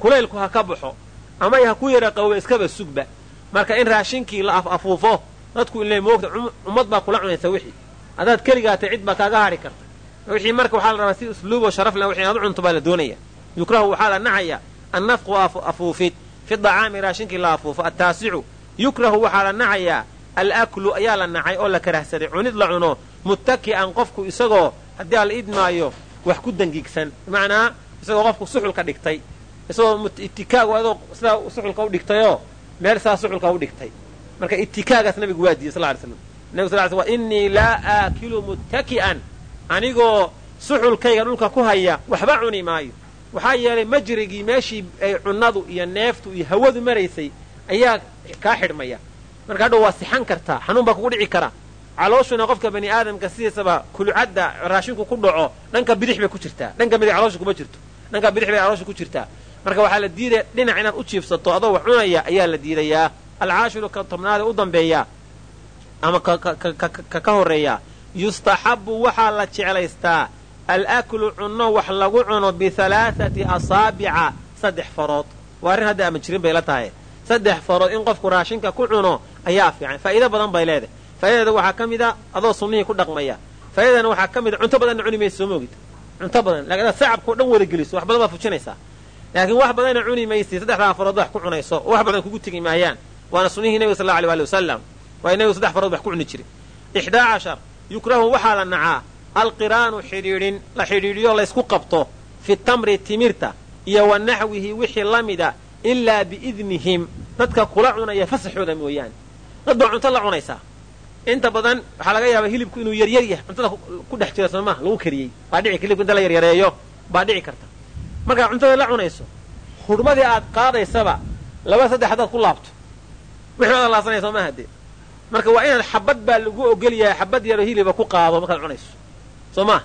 Speaker 2: kulaylku ha ka baxo ama ha ku yara qaboobay iskaba sugba marka in raashinkii la af afuufo dadku inle moogta ummad baa kula cunaysa wixii haddaad keligaatay cid baa kaaga hadhi karta wixii marka waxaa la rabaa si usluuboo sharaf leh wixii inaad u cunto baa la doonaya yukrahu waxaa la nacaya annafqu afuufid fi dacaami raashinkii la afuufo attaasicu yukrahu waxaa la nacayaa alaklu ayaa la nacay oo la karahsaday cunid la cuno muttaki'an qofku isagoo haddii aan la idmaayo wax ku dangiigsan bimacnaa isagoo qofku suxulka dhigtay isagoo itikaagu adoo sidaa suxulka u dhigtayoo meel saa suxulka u dhigtay. Marka itikaagaas nabigu waa diiyey sal ly slam nabig sal sl innii laa aakilu muttaki'an anigoo suxulkayga dhulka ku haya waxba cuni maayo waxaa yeelay majrigii meeshii ay cunnadu iyo neeftu iyo hawadu maraysay ayaa kaa xidhmaya. Marka hadhow waa sixan kartaa xanuun baa kugu dhici kara. Calooshuna qofka bani aadamka sidiisaba kulucadda raashinku ku dhaco dhanka bidix bay ku jirtaa. Dhanka midig caloosha kuma jirto. Dhanka bidix bay caloosha ku jirtaa. Marka waxaa la diidaya dhinac inaad u jiibsato adoo wax cunaya ayaa la diidayaa. Alcaashiru ka tobnaada u dambeeya ama ka horreeya yustaxabbu waxaa la jeclaystaa alaklu cunno wax lagu cuno bihalaathati asaabica saddex farood. Waa arrin hadda ama jirin bay la tahay. Saddex farood in qofku raashinka ku cuno ayaa fiican. Faa'iido badan bay leedahay. Faa'idadeeda waxaa ka mid a adoo sunnihii ku dhaqmaya. Faa'iidadana waxaa ka mid a cunto badanna cuni maysa soo moogid cunto badan laakiin adaad sacabkao dhan wada geliso wax badan baad fujinaysaa. Laakiin wax badanna cuni maysi saddexdaa farood wax ku cunayso oo wax badan kugu tegi maayaan. Waana sunnihii nebiga sal alla alay ali wasalam waayo nebigu saddex farood wax ku cuni jiray. Ixdaa cashar yukrahu waxaa la nacaa alqiraanu xidhiidhin la xidhiidhiyo laysku qabto fi tamri timirta iyo wa naxwihi wixii la mida ilaa biidnihim. Dadka kula cunaya fasaxooda mooyaane. Dad baa cunto la cunaysaa inta badan waxaa laga yaabaa hilibku inuu yaryar yahay. Cuntada ku dhex jira sooma lagu kariyey. Baa dhici hilibku inta la yaryareeyo baa dhici karta. Markaa cuntada la cunayso hurmadii aad qaadaysaba laba saddex haddaad ku laabto. Wixii oda laasanaya soo maaha marka waa inaad xabad baa lagu ogol yahay xabad yaro hiliba ku qaado markaad cunayso soo maa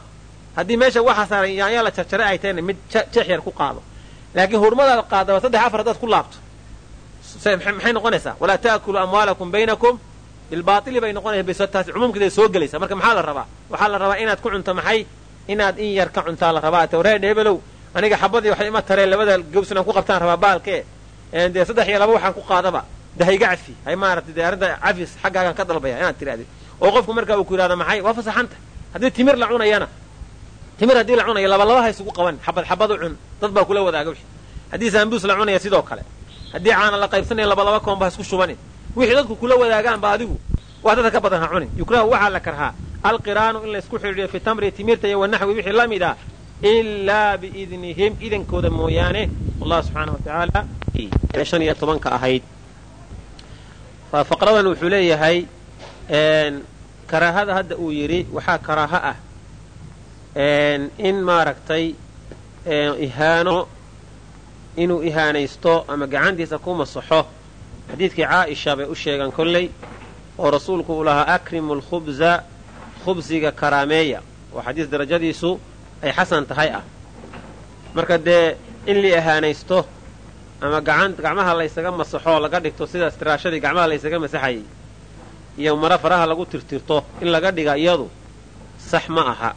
Speaker 2: haddii meesha waxaa saaran yaanyaa la jarjaray ay tahayna mid jeex yar ku qaado. Laakiin hurmadaad qaadaba saddex afar haddaad ku laabto. Maxay noqonaysaa? Walaa ta'kuluu amwaalakum baynakum bilbaaili bay noqonaysa taasi cumuumkeeda soo gelaysa. Marka maxaa la rabaa? Waxaa la rabaa inaad ku cunto maxay? Inaad in yar ka cuntaa la rabaa. Tawreed hebelow aniga xabadii waxay ima tareen labada gawsin aan ku qabtaan rabaa baalkee. Dee saddex iyo laba waxaan ku qaadaba. De hayga cafi hay maarata dee arrinta cafis xaggaagaan ka dalbaya inaad tirahdid oo qofku markaa uu ku yidhahdo maxay? Waa fasaxanta haddii timir la cunayana timir haddii la cunayo laba laba ha isugu qaban xabad xabad u cun dad baa kula wadaaga haddii saambuus la cunaya sidoo kale haddii caana la qaybsanaya laba laba koonba ha isku shubanin. Wixii dadku kula wadaagaanba adigu wax dadka ka badan ha cunin. Yukrahu waxaa la karhaa alqiraanu in laysku xidhiidhiyo fi tamri timirta iyo wanaxwi wixii la mid ah ilaa biidnihim idankooda mooyaane. Wallah subxaana wa tacaala shan iyo tobanka ahayd. Faqradan wuxuu leeyahay karaahada hadda uu yidhi waxaa karaaho ah in maaragtay ihaano inuu ihaanaysto ama gacantiisa ku masaxo. Xadiidkii caaisha bay u sheegaan kolley oo rasuulku uu lahaa akrimu alkhubza khubsiga karaameeya. Oo xadiis darajadiisu ay xasan tahay ah. Marka dee in la ihaanaysto ama gacmaha laysaga masaxo laga dhigto sidaas tiraashadii gacmaha laysaga masaxayay iyo mara faraha lagu tirtirto in laga dhiga iyadu sax ma aha.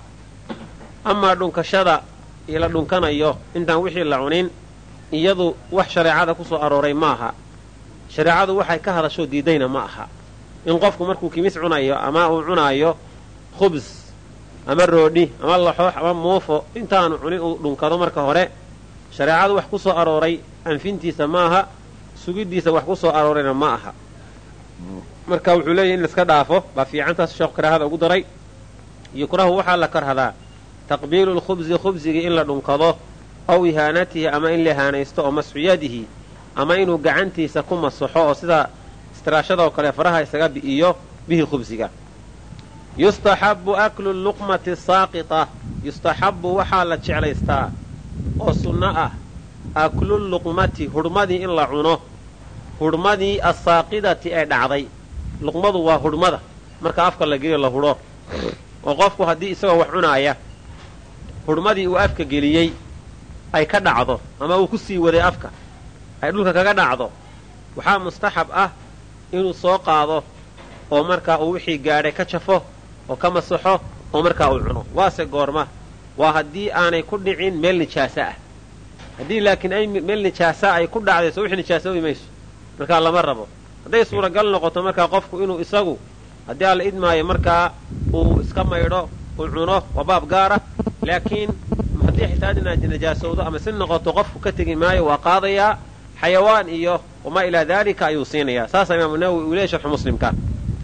Speaker 2: Amaa dhunkashada iyo la dhunkanayo intaan wixii la cunin iyadu wax shareecada ku soo arooray ma aha. Shareecadu waxay ka hadashoo diidayna ma aha. In qofku markuu kimis cunayo ama uu cunaayo khubs ama roodhi ama laxoox ama muufo intaanu cunin uu dhunkado marka hore shareecadu wax ku soo arooray anfintiisa ma aha sugiddiisa wax ku soo aroorayna ma aha marka wuxuu leeyahy in laiska dhaafo. Baa fiicantaas sheekhu karaahada ugu daray. Yukrahu waxaa la karhadaa taqbiilu lkhubsi khubsigii in la dhunkado aw ihaanatihi ama in la ihaanaysto oo masxu yadihi ama inuu gacantiisa ku masaxo oo sida istiraashadoo kale faraha isaga bi'iyo bihi khubsiga yustaxabbu aklu luqmati saaqita. Yustaxabbu waxaa la jeclaystaa oo sunno ah aklu luqmati hudhmadii in la cuno. Hudhmadii assaaqidati ee dhacday luqmadu waa hudhmada marka afka la geliyo la hudho oo qofku haddii isagoo wax cunaaya hudhmadii uu afka geliyey ay ka dhacdo ama uu ku sii waday afka ay dhulka kaga dhacdo waxaa mustaxab ah inuu soo qaado oo markaa uu wixii gaadhay ka jafo oo ka masaxo oo markaa uu cuno. Waase goorma. Waa haddii aanay ku dhicin meel nijaaso ah. Haddii laakiin ay meel nijaasa ay ku dhacdayso wixii nijaasoobi mayso markaa lama rabo hadday suuragal noqoto markaa qofku inuu isagu haddii alla idmaayo markaa uu iska maydho uu cuno waa baab gaara laakiin haddii xitaa nijaasowdo ama si noqoto qofku ka tegi maayo waa qaadayaa xayawaan iyo wamaa ilaa daalika ayuu siinayaa. Saasaa imaamu nawowi uu leey sharxu muslimka.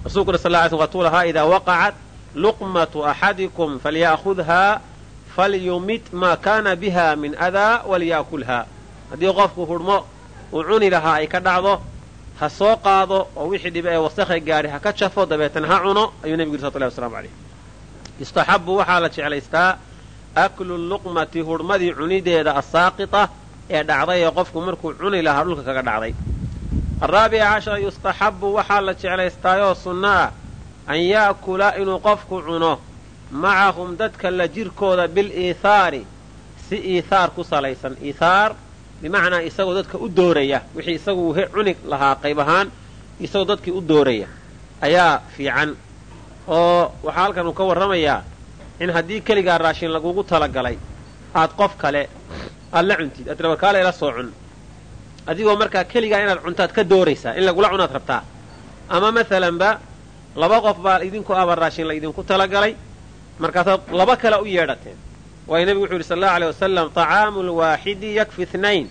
Speaker 2: Rasuulku sal ly slm watuu lahaa idaa waqacat luqmatu axadikum falya'khudhaa falyumit maa kaana biha min adaa walyaakulhaa haddii qofku hudhmo uu cuni lahaa ay ka dhacdo ha soo qaado oo wixii dhibe ee wasakhay gaadhay ha ka jafo dabeetana ha cuno ayuu nebigu yiri sal ly waslamu calayh yustaxabbu waxaa la jeclaystaa aklu luqmati hudhmadii cunideeda asaaqita ee dhacday ee qofku markuu cuni lahaa dhulka kaga dhacday. Araabica cashara yustaxabbu waxaa la jeclaystaayoo sunno ah an yaakula inuu qofku cuno. Macahum dadka la jirkooda biliithaari si iithaar ku salaysan. Iithaar bimacnaa isagoo dadka u dooraya wixii isagu cuni lahaa qayb ahaan isagoo dadkii u dooraya ayaa fiican. Oo waxaa halkan uu ka warramayaa in haddii keligaa raashin lagugu talagalay aad qof kale aad la cuntid aad tira warkaale ila soo cun adigoo markaa keligaa inaad cuntaad ka dooraysaa in lagula cunaad rabtaa. Ama masalanba laba qof baa idinku aba raashin la idinku talagalay markaasaad laba kale u yeedhateen waayo nebigu wuxu yidhi sal allau aleyh wasalam طacaamu lwaaxidi yakfi اثnayn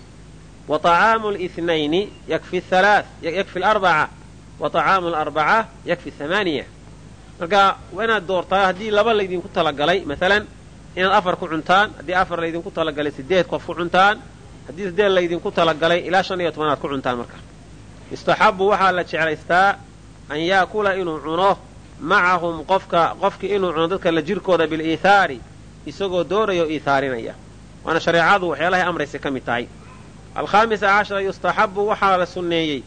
Speaker 2: wa طacaamu اlإثnayni yakfi halaaث yakfi alarbaca wa طacaamu alarbaca yakfi hamaaniya marka waa inaad doortaa haddii laba laydinku talagalay maalan inaad afar ku cuntaan haddii afar laydinku talagalay sideed qof ku cuntaan haddii sideed laydinku talagalay ilaa shan iyo tobanaad ku cuntaan marka yustaxabu waxaa la jeclaystaa an yaakula inuu cuno macahum qofka qofkii inuu cuno dadka la jirkooda biliithaari isagoo dooraya o iithaarinaya waana shareecadu waxyaalahay amraysa ka mid tahay. Alkhaamisa cashara yustaxabu waxaa la sunneeyey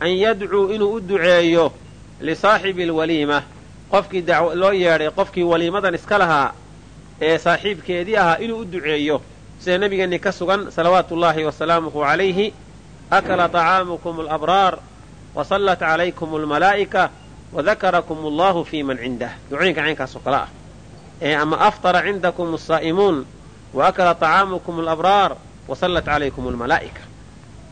Speaker 2: an yadcuu inuu u duceeyo lisaaxibi alwaliima qofkii loo yeedhay qofkii waliimadan iska lahaa ee saaxiibkeedii ahaa inuu u duceeyo. Sida nebigeenni ka sugan salawaatu ullaahi wasalaamuhu calayhi. Akala طacaamukum alabraar wasallat calaykum almalaa'ika wadakarakum allahu fii man cindah. Ducooyinka caynkaasoo kale ah ama aftara cindakum asaa'imuun wa akala طacaamukum alabraar wasallat calaykum almalaa'ika.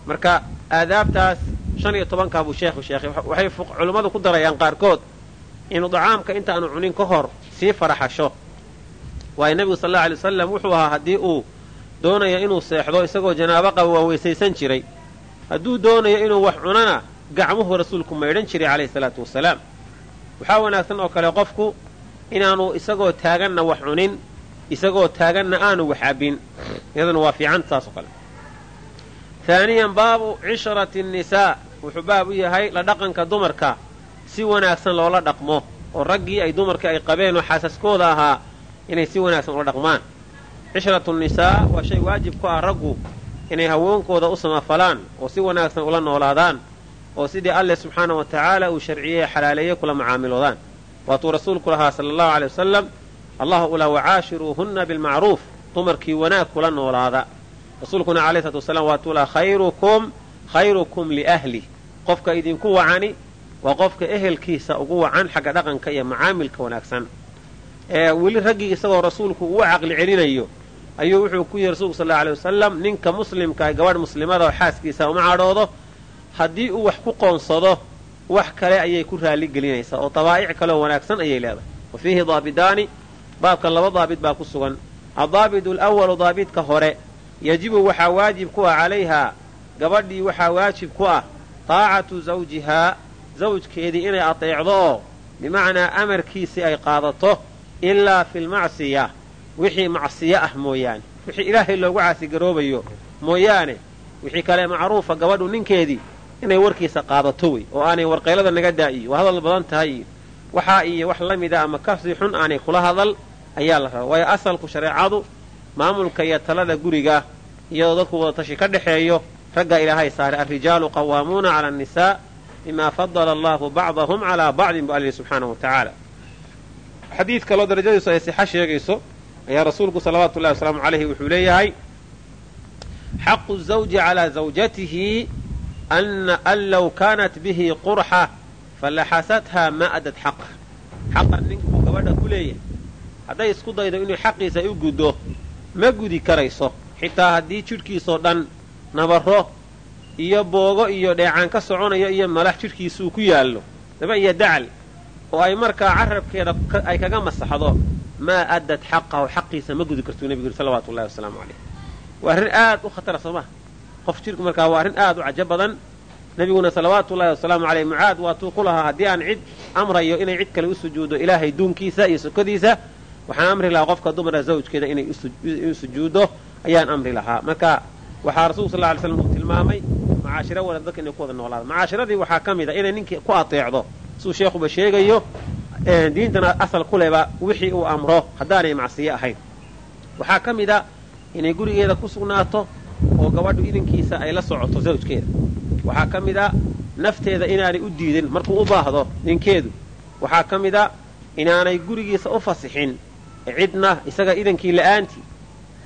Speaker 2: Marka aadaabtaas shan iyo tobankaa buu sheekhu sheekhay waxay culummadu ku darayaan qaarkood inuu dacaamka intaanu cunin ka hor sii faraxasho. Waayo nebigu sal alla alay wasalam wuxuu ahaa haddii uu doonayo inuu seexdo isagoo janaabo qaba waa weysaysan jiray. Hadduu doonayo inuu wax cunana gacmuhu rasuulku maydhan jiray calayhi salaatu wasalaam. Waxaa wanaagsan oo kale qofku inaanu isagoo taaganna wax cunin isagoo taaganna aanu wax cabbin. Iyaduna waa fiican saasoo kale. Haaniyan baabu cishrati nnisaa wuxuu baab u yahay la dhaqanka dumarka si wanaagsan loola dhaqmo oo raggii ay dumarkii ay qabeen oo xaasaskooda ahaa inay si wanaagsan ula dhaqmaan. Cishratu nisaa waa shay waajib ku ah raggu inay haweenkooda u samafalaan oo si wanaagsan ula noolaadaan oo sidii alleh subxaana wa tacaala uu sharciyey xalaaleeye kula macaamiloodaan waatuu rasuulku lahaa sala allahu aley wasalam allahu ula wacaashiruuhunna bilmacruuf dumarkii wanaag kula noolaada. Rasuulkuna alayh salatu wasalaam waatuu lahaa khayrukum khayrukum liahlih qofka idinku wacani waa qofka ehelkiisa ugu wacan xagga dhaqanka iyo macaamilka wanaagsan. Ee weli raggii isagoo rasuulku uu caqli celinayo ayuu wuxuu ku yihi rasuulku sal lla alay wasalam ninka muslimkaa gabadh muslimada oo xaaskiisa uma cadhoodo haddii uu wax ku qoonsado wax kale ayay ku raali gelinaysaa oo dabaa'ic kaleoo wanaagsan ayay leedahay. Wa fiihi daabidaani baabkan laba daabid baa ku sugan. Addaabidu alawalu daabidka hore yajibu waxaa waajib ku ah calayhaa gabadhii waxaa waajib ku ah taacatu zawjihaa zawjkeedii inay ateecdo oo bimacnaa amarkiisii ay qaadato ilaa fi lmacsiya wixii macsiyo ah mooyaane. Wixii ilaahay loogu caasigaroobayo mooyaane wixii kale macruufa gabadhu ninkeedii inay warkiisa qaadato wey oo aanay warqaylada naga daa'iyo waa hadal badan tahay. Waxaa iyo wax la mida ama ka sii xun aanay kula hadal ayaa la rabaa waayo asalku shareecadu maamulka iyo talada guriga iyadoo dadku wada tashi ka dhexeeyo raggaa ilaahay saaray alrijaalu qawaamuuna cala annisaa bima fadala allahu bacdahum calaa bacdin bu allihi subxaanahu wa xadiid kaloo darajadiisu ay sixa sheegayso ayaa rasuulku salawaatu llahi wasalaamu calayhi wuxuu leeyahay xaqu zawji calaa zawjatihi an low kaanat bihi qurxa falaxasathaa ma adad xaqa xaqa ninkuu gabadha ku leeyahay hadday isku daydo inuu xaqiisa u guddo ma gudi karayso xitaa haddii jidhkiisoo dhan nabaro iyo boogo iyo dheecaan ka soconayo iyo malax jidhkiisuu ku yaallo daba iyo dacal oo ay markaa carabkeeda ay kaga masaxdo maa addad xaqahu xaqiisa ma gudi kartuu nebigu yuri salawatu ullahi wasalaamu calayh waa arrin aad u khatara soo maha qof jidhku markaa waa arrin aad u cajo badan. Nebiguna salawaatu ullahi wasalaamu caleyh mucaad waatuu ku lahaa haddii aan cid amrayo inay cid kale u sujuuddo ilaahay duunkiisa iyo sokodiisa waxaan amri lahaa qofka dumara zawjkeeda inay u sujuuddo ayaan amri lahaa. Marka waxaa rasulku sal ly slam uu tilmaamay macaashiro wada dadka inay ku wada noolaada macaashiradii waxaa ka mid a inay ninkii ku ateecdo. Siduu sheekhuba sheegayo diintana asal ku leba wixii uu amro haddaanay macsiyo ahayn. Waxaa ka mid a inay gurigeeda ku sugnaato oo gabadhu idinkiisa ay la socoto zawjkeeda. Waxaa ka mid a nafteeda inaanay u diidin markuu u baahdo ninkeedu. Waxaa ka mid a inaanay gurigiisa u fasixin cidna isaga idankii la'aantii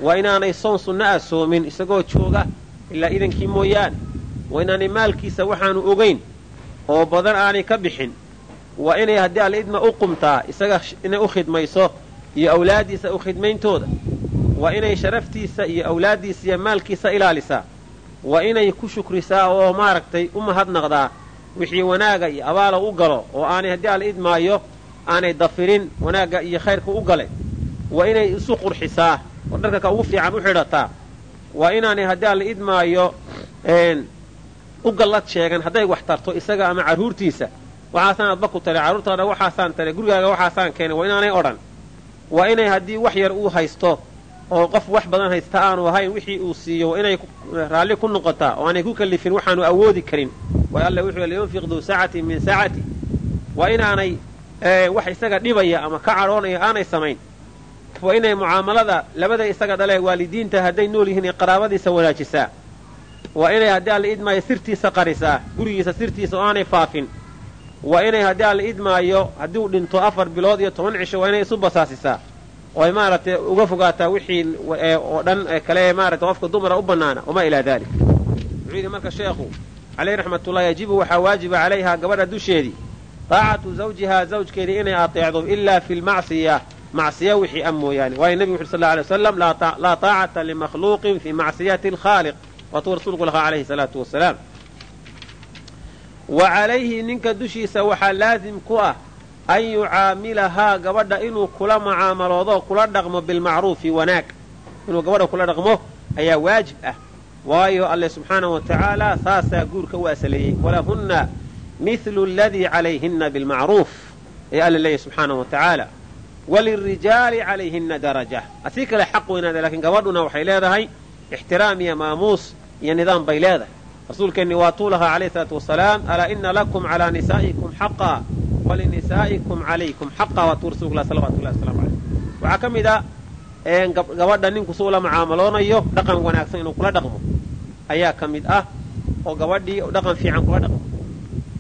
Speaker 2: waa inaanay soon sunna ah soomin isagoo jooga ilaa idankii mooyaane. Waa inaanay maalkiisa waxaanu ogayn oo badan aanay ka bixin. Waa inay haddii alidma u qumtaa isaga inay u khidmayso iyo awlaaddiisa u khidmayntooda waa inay sharaftiisa iyo awlaaddiisa iyo maalkiisa ilaalisaa. Waa inay ku shukrisaa oo maaragtay u mahadnaqdaa wixii wanaaga iyo abaala u galo oo aanay haddii ala idmaayo aanay dafirin wanaagga iyo khayrka u galay waa inay isu qurxisaa oo dharka ka ugu fiican u xidhataa. Waa inaanay haddii ala idmaayo u gallad sheegan hadday wax tarto isaga ama carruurtiisa waxaasaan adba ku taray carruurtaada waxaasaan taray gurigaaga waxaasaan keenay waa inaanay odhan. Waa inay haddii wax yar uu haysto oo qof wax badan haysta aanu ahayn wixii uu siiyo inay raalli ku noqotaa oo aanay ku kallifin waxaanu awoodi karin. Waay alle wuxuu liyunfiq duu saacatin min saacati waa inaanay wax isaga dhibaya ama ka cadhoonaya aanay samayn. Waa inay mucaamalada labada isaga dhalee waalidiinta hadday nool yihiin qaraabadiisa wanaajisaa. Waa inay haddii alla idmaayo sirtiisa qarisaa gurigiisa sirtiisa oo aanay faafin. Waa inay haddii alla idmaayo haddii uu dhinto afar bilood iyo toban cisho waa inay isu basaasisaa oo ay maaragtay uga fogaataa wixii oo dhan kale ee maaragtay qofka dumara u bannaana wamaa ilaa dalik wuxuu yidhi marka sheekhu caleyh raxmatullah yajibu waxaa waajiba calayhaa gabadha dusheedii taacatu zawjihaa zawjkeedii inay ateecdo ilaa fi lmacsiya macsiya wixii a mooyaane. Waayo nebigu wuxu sal lla alay waslam laa taacata limakhluuqin fii macsiyati alkhaaliq waatuu rasuulku lahaa calayhi salaatu wasalaam wa calayhi ninka dushiisa waxaa laasim ku ah an yucaamilahaa gabadha inuu kula mucaamaloodo kula dhaqmo bilmacruufi wanaag. Inuu gabadha kula dhaqmo ayaa waajib ah. Waayo alle subxaanahu wa tacaala saasaa guurka u asaleeyey. Walahunna mithlu aladii calayhinna bilmacruuf ee alla leeyahy subxaanahu wa tacaala. Walirijaali calayhinna daraja. Asii kale xaq weynaada lakiin gabadhuna waxay leedahay ixtiraam iyo maamuus iyo nidaam bay leedahay. Rasuulkeenni waatuu lahaa calayhi salaatu wasalaam alaa ina lakum calaa nisaa'ikum xaqaa walinisaa'ikum calaykum xaqaa waatuu rasuulku lah salawatu llahi waslamu caleyh waxaa ka mid a gabadha ninku suu la mucaamaloonayo dhaqan wanaagsan inuu kula dhaqmo. Ayaa ka mid ah oo gabadhii dhaqan fiican kula dhaqmo.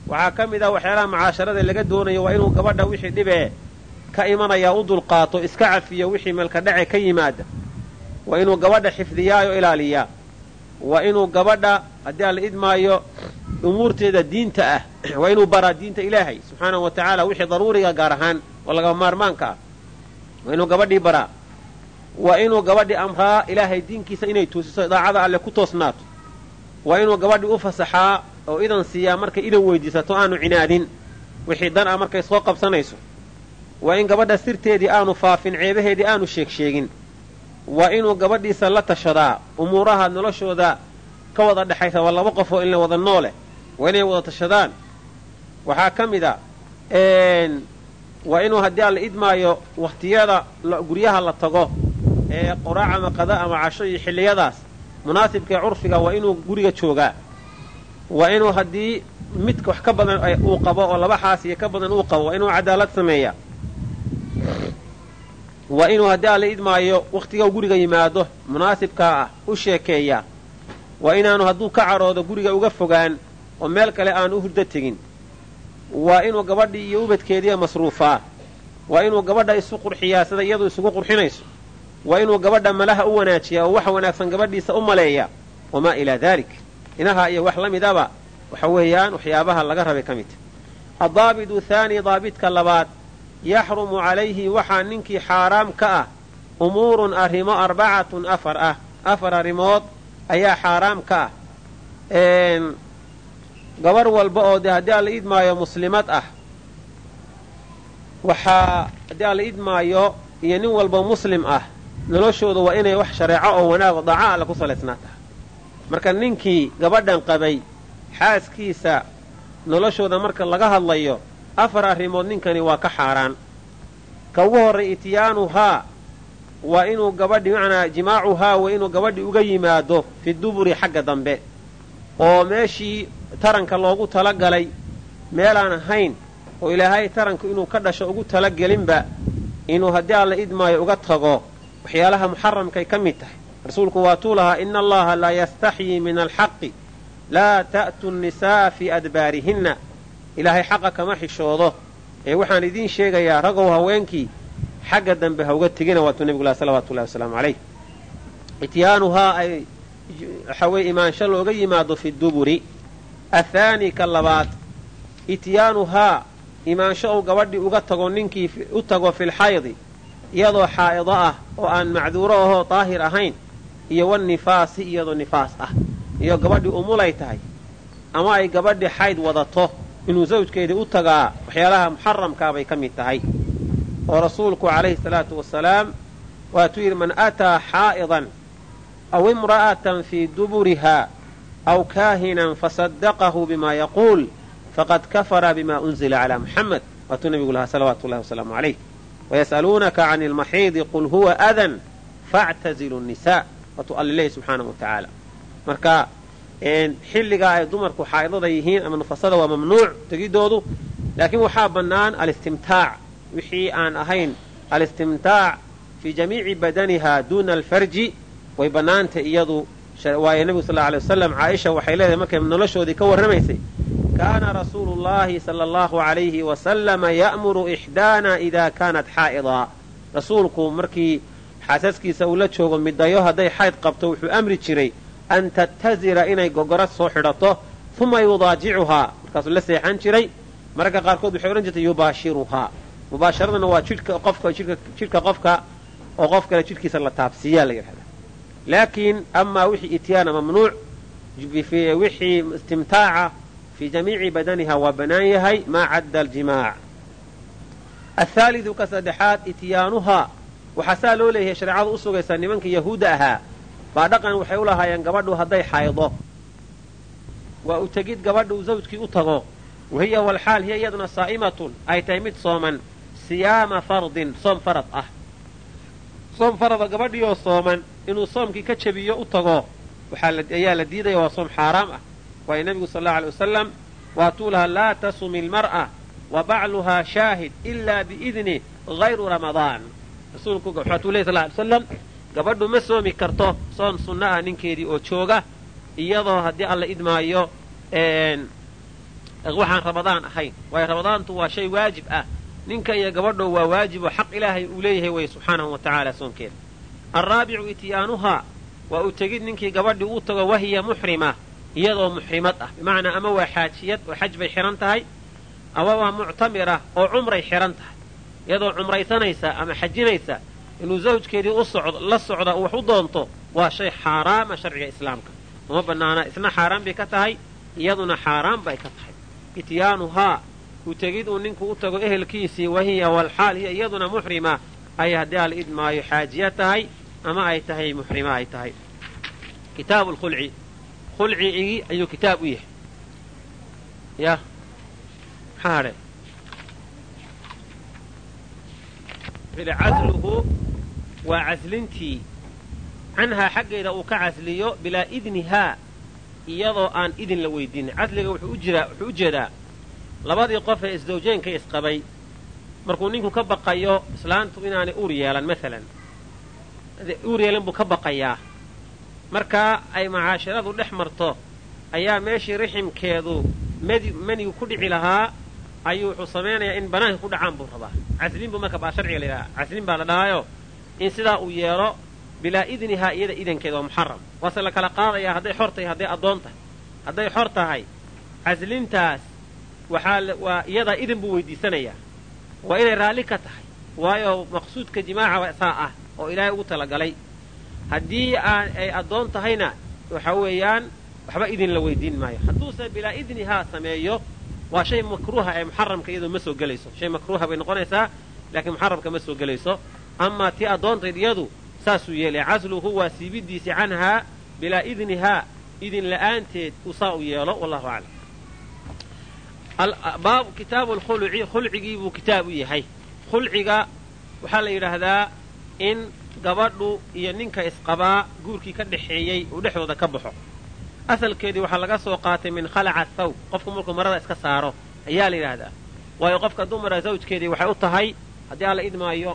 Speaker 2: Waxaa ka mid ah waxyaalaha mucaasharada laga doonayo waa inuu gabadha wixii dhibee ka imanaya u dulqaato iska cafiyo wixii meelka dhace ka yimaada. Waa inuu gabadha xifdiyaayo ilaaliyaa waa inuu gabadha haddii aan idmaayo umuurteeda diinta ah [CLEARS THROAT] waa inuu baraa diinta ilaahay subxaanahu wa tacaala wixii daruuriga gaar ahaan oo lagaba maarmaanka ah. Waa inuu gabadhii baraa. Waa inuu gabadhii amraa ilaahay diinkiisa inay toosiso daacada alle ku toosnaato. Waa inuu gabadhii u fasaxaa oo idan siiyaa markay idan weydiisato aanu cinaadin wixii dan ah markay soo qabsanayso. Waa in gabadha sirteedii aanu faafin ceebaheedii aanu sheeg sheegin waa inuu gabadhiisa la tashadaa umuuraha noloshooda ka wada dhexaysa waa laba qofoo in la wada nooleh waa inay wada tashadaan. Waxaa ka mid a waa inuu haddii aan la idmaayo wakhtiyada guryaha la tago ee qoraac ama qada ama casho iyo xilliyadaas munaasibkaee curfiga waa inuu guriga joogaa. Waa inuu haddii mid wax ka badan uu qabo oo laba xaas iyo ka badan uu qabo waa inuu cadaalad sameeyaa waa inuu haddii la idmaayo wakhtiga guriga yimaado munaasibkaa ah u sheekeeyaa waa inaanu hadduu ka cadhoodo guriga uga fogaan oo meel kale aanu u hurdo tegin. Waa inuu gabadhii iyo ubadkeediiya masruufaa. Waa inuu gabadha isu qurxiyaa sida iyadu isugu qurxinayso. Waa inuu gabadha malaha u wanaajiyaa oo wax wanaagsan gabadhiisa u maleeya wamaa ilaa daalik inaha iyo wax la midaba waxa weeyaan waxyaabaha laga rabay ka midta addaabidu thaani daabidka labaad yaxrumu calayhi waxaa ninkii xaaraam ka ah. Umuurun arrimo arbacatun afar ah. Afar arrimood ayaa xaaraam ka ah. Gabar walba oo dee haddii aan idmaayo muslimad ah waxaa haddii aan idmaayo iyo nin walba muslim ah noloshooda waa inay wax shareeco oo wanaag oo daaca alle ku salaysnaa. Tahay marka ninkii gabadhan qabay xaaskiisa noloshooda marka laga hadlayo afar arrimood ninkani waa ka xaaraan. Ka ugu horray itiyaanuhaa waa inuu gabadhi macnaa jimaacuhaa waa inuu gabadhi uga yimaado fi duburi xagga dambe oo meeshii taranka loogu talagalay meelaan ahayn oo ilaahay taranku inuu ka dhasho ugu talagelinba inuu haddii aan la idmaayo uga tago waxyaalaha muxaramkay ka mid tahay. Rasuulku waatuu lahaa ina allaha laa yastaxyii min alxaqi laa ta'tu nnisaa'a fii adbaarihinna ilaahay xaqa kama xishoodo ee waxaan idiin sheegayaa ragow haweenkii xagga dambe ha uga tegina waatuu nebigu lah salawatu llahi wasalaamu calayh. Ityaanuhaa ay waxa weye imaansho looga yimaado fi duburi. Athaani ka labaad ityaanuhaa imaansho uu gabadhii uga tago ninkii u tago filxaydi iyadoo xaa'ido ah oo aan macduuro ahoo daahir ahayn iyo wanifaasi iyadoo nifaas ah. Iyo gabadhii umulay tahay ama ay gabadhii xayd wadato inuu sawjkeedii u tagaa waxyaalaha muxaramkaabay ka mid tahay. Oo rasuulku calayhi salaatu wasalaam waatuu yidhi man aataa xaa'idan aw imra'atan fii duburiha aw kaahinan fasaddaqahu bimaa yaquul faqad kafara bima unzila calaa muxamed waatuu nebigu lahaa salawaatu ullahi wasalaamu calayh. Wayas'aluunaka can ilmaxiidi qul huwa adan factazilu nnisaa waatuu alla subxaanahu wa tacaala marka xilligaa ay dumarku xaa'idada yihiin ama nufasada waa mamnuuc tegidoodu laakiin waxaa bannaan alistimtaac. Wixii aan ahayn alistimtaac fii jamiici badaniha duuna alfarji way bannaantay iyadu waayo nebigu sal alay wasalam caaisha waxay leedahay markay noloshoodii ka warramaysay kaana rasuulu llahi sala allahu alayhi wasalama ya'muru ixdaana idaa kaanat xaa'idaa. Rasuulku markii xaasaskiisa uu la joogo midayo hadday xayd qabto wuxuu amri jiray an tattazira inay gogorad soo xidhato uma yudaajicuhaa markaasuu la seexan jiray mararka qaarkood waxay odhan jirtay yubaashiruhaa mubaasharadana waa jidhka qofka oo qof kale jidhkiisa la taabsiiyaa la yidhahda laakiin amaa wixii ityaana mamnuuc wixii istimtaaca fii jamiici badaniha waa bannaan yahay maa cadda aljimaac athaalidu ka saddexaad ityaanuhaa waxaa saa loo leeyahay shareecadu u sugaysaa nimanka yahuudda ahaa baa dhaqan waxay u lahaayeen gabadhu hadday xaydo. Waa u tegid gabadha uu zawjkii u tago. Wahiya walxaal hiya iyaduna saa'imatun. Ay tahay mid sooman. Siyaama fardin soom farad ah. Soom farada gabadhiioo sooman inuu soomkii ka jebiyo u tago ayaa la diidaya waa soom xaaraam ah. Waayo nebigu sal allau alay wasalam waatuu lahaa laa tasumi almar'a wa bacluhaa shaahid ilaa biidni hayru ramadaan. Rasuulku waxaatuu ley sal ly slam gabadhu ma soomi karto soon sunno ah ninkeedii oo jooga iyadoo haddii alla idmaayo waxaan ramadaan ahayn. Waayo ramadaantu waa shay waajib ah. Ninka iyo gabadho waa waajib oo xaq ilaahay uu leeyahay wey subxaanahu wa tacaala soonkeeda alraabicu ityaanuhaa waa u tegid ninkii gabadhii uu tago wahiya muxrima iyadoo muxrimad ah. Bimacnaa ama waa xaajiyad oo xaj bay xidhan tahay ama waa muctamira oo cumray xidhan tahay. Iyadoo cumraysanaysa ama xajinaysa inuu zawjkeedii la socda wax u doonto waa shay xaaraama sharciga islaamka. Uma bannaana isna xaaraan bay ka tahay iyaduna xaaraan bay ka tahay. Ityaanuhaa u tegid uu ninku u tago ehelkiisii wahiya walxaal hiya iyaduna muxrima. Ay haddii ala idmaayo xaajiya tahay ama ay tahay muxrima ay tahay. Kitaabu lkhulci khulcigii ayuu kitaab u yahay. Yah maxaa hadhe casluhu waa caslintii. Canhaa xaggeeda uu ka casliyo bilaa idnihaa iyadoo aan idin la weydiinin casliga wuxuu u jeedaa labadii qof ee isdawjeenka isqabay. Markuu ninku ka baqayo islaantu inaanay uur yeelan maalan uur yeelan buu ka baqayaa. Markaa ay macaashiradu dhex marto ayaa meeshii riximkeedu manigu ku dhici lahaa ayuu wuxuu samaynayaa in banaanka ku dhacaan buu rabaa. Caslin buu marka baa sharciga la yidhaha caslin baa la dhahaayo in sidaa uu yeelo bilaa idnihaa iyada idankeeda waa muxaram waase la kala qaadayaa hadday xor tahay hadday addoon tahay. Hadday xor tahay caslintaas waxaa waa iyadaa idan buu weydiisanayaa. Waa inay raalli ka tahay. Waayo maqsuudka jimaaca saa ah oo ilaahay ugu talagalay. Haddii aan ay addoon tahayna waxa weeyaan waxba idin la weydiin maayo. Hadduuse bilaa idnihaa sameeyo waa shay makruuha ee muxaramka iyadoo ma soo gelayso. Shay makruuha bay noqonaysaa laakiin muxaramka ma soo gelayso. Amaa tii addoontayd iyadu saasuu yeelay casluhu waa siibidiisi canhaa bilaa idnihaa idin la'aanteed uu saa u yeelo. Wallahu aclam. Baabu kitaabu lkhulci khulcigii buu kitaab u yahay. Khulciga waxaa la yidhaahdaa in gabadhu iyo ninka isqabaa guurkii ka dhexeeyey uu dhexdooda ka baxo asalkeedii waxaa laga soo qaatay min khalaca thawb. Qofku markuu marada iska saaro ayaa la yidhaahdaa. Waayo qofka dumara zawjkeedii waxay u tahay haddii alla idmaayo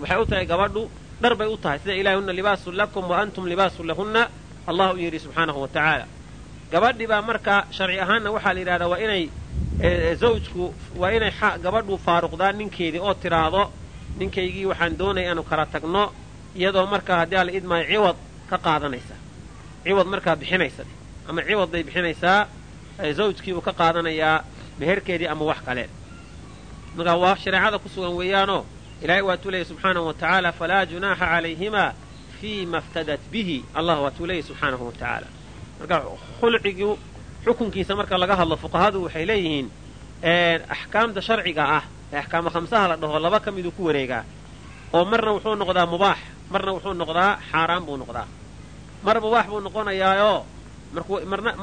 Speaker 2: waxay u tahay gabadhu dhar bay u tahay. Sida ilahi hunna libaasun lakum wa antum libaasun lahunna allah u yidhi subxaanahu wa tacaala. Gabadhii baa marka sharci ahaanna waxaa la yidhahdaa waa inay zawjku waa inay gabadhu faaruqdaan ninkeedii oo tidhaahdo ninkaygii waxaan doonaya inaanu kala tagno iyadoo markaa haddii alla idmaayo ciwad ka qaadanaysa ciwad markaa bixinaysa. Ama ciwad bay bixinaysaa zawjkii uu ka qaadanayaa meherkeedii ama wax kale. Markaa waa shareecada ku sugan weeyaanoo ilaahay waatuu leeyay subxaanahu wa tacaala falaa junaaxa calayhimaa fii ma iftadat bihi. Allah waatuu leeyay subxaanahu wa tacaala. Marka khulcigii xukunkiisa marka laga hadlo fuqahadu waxay leeyihiin axkaamta sharciga ah ee axkaama khamsaha la dhaho laba ka miduu ku wareegaa. Oo marna wuxuu noqdaa mubaax marna wuxuu noqdaa xaaraan buu noqdaa mar mubaax buu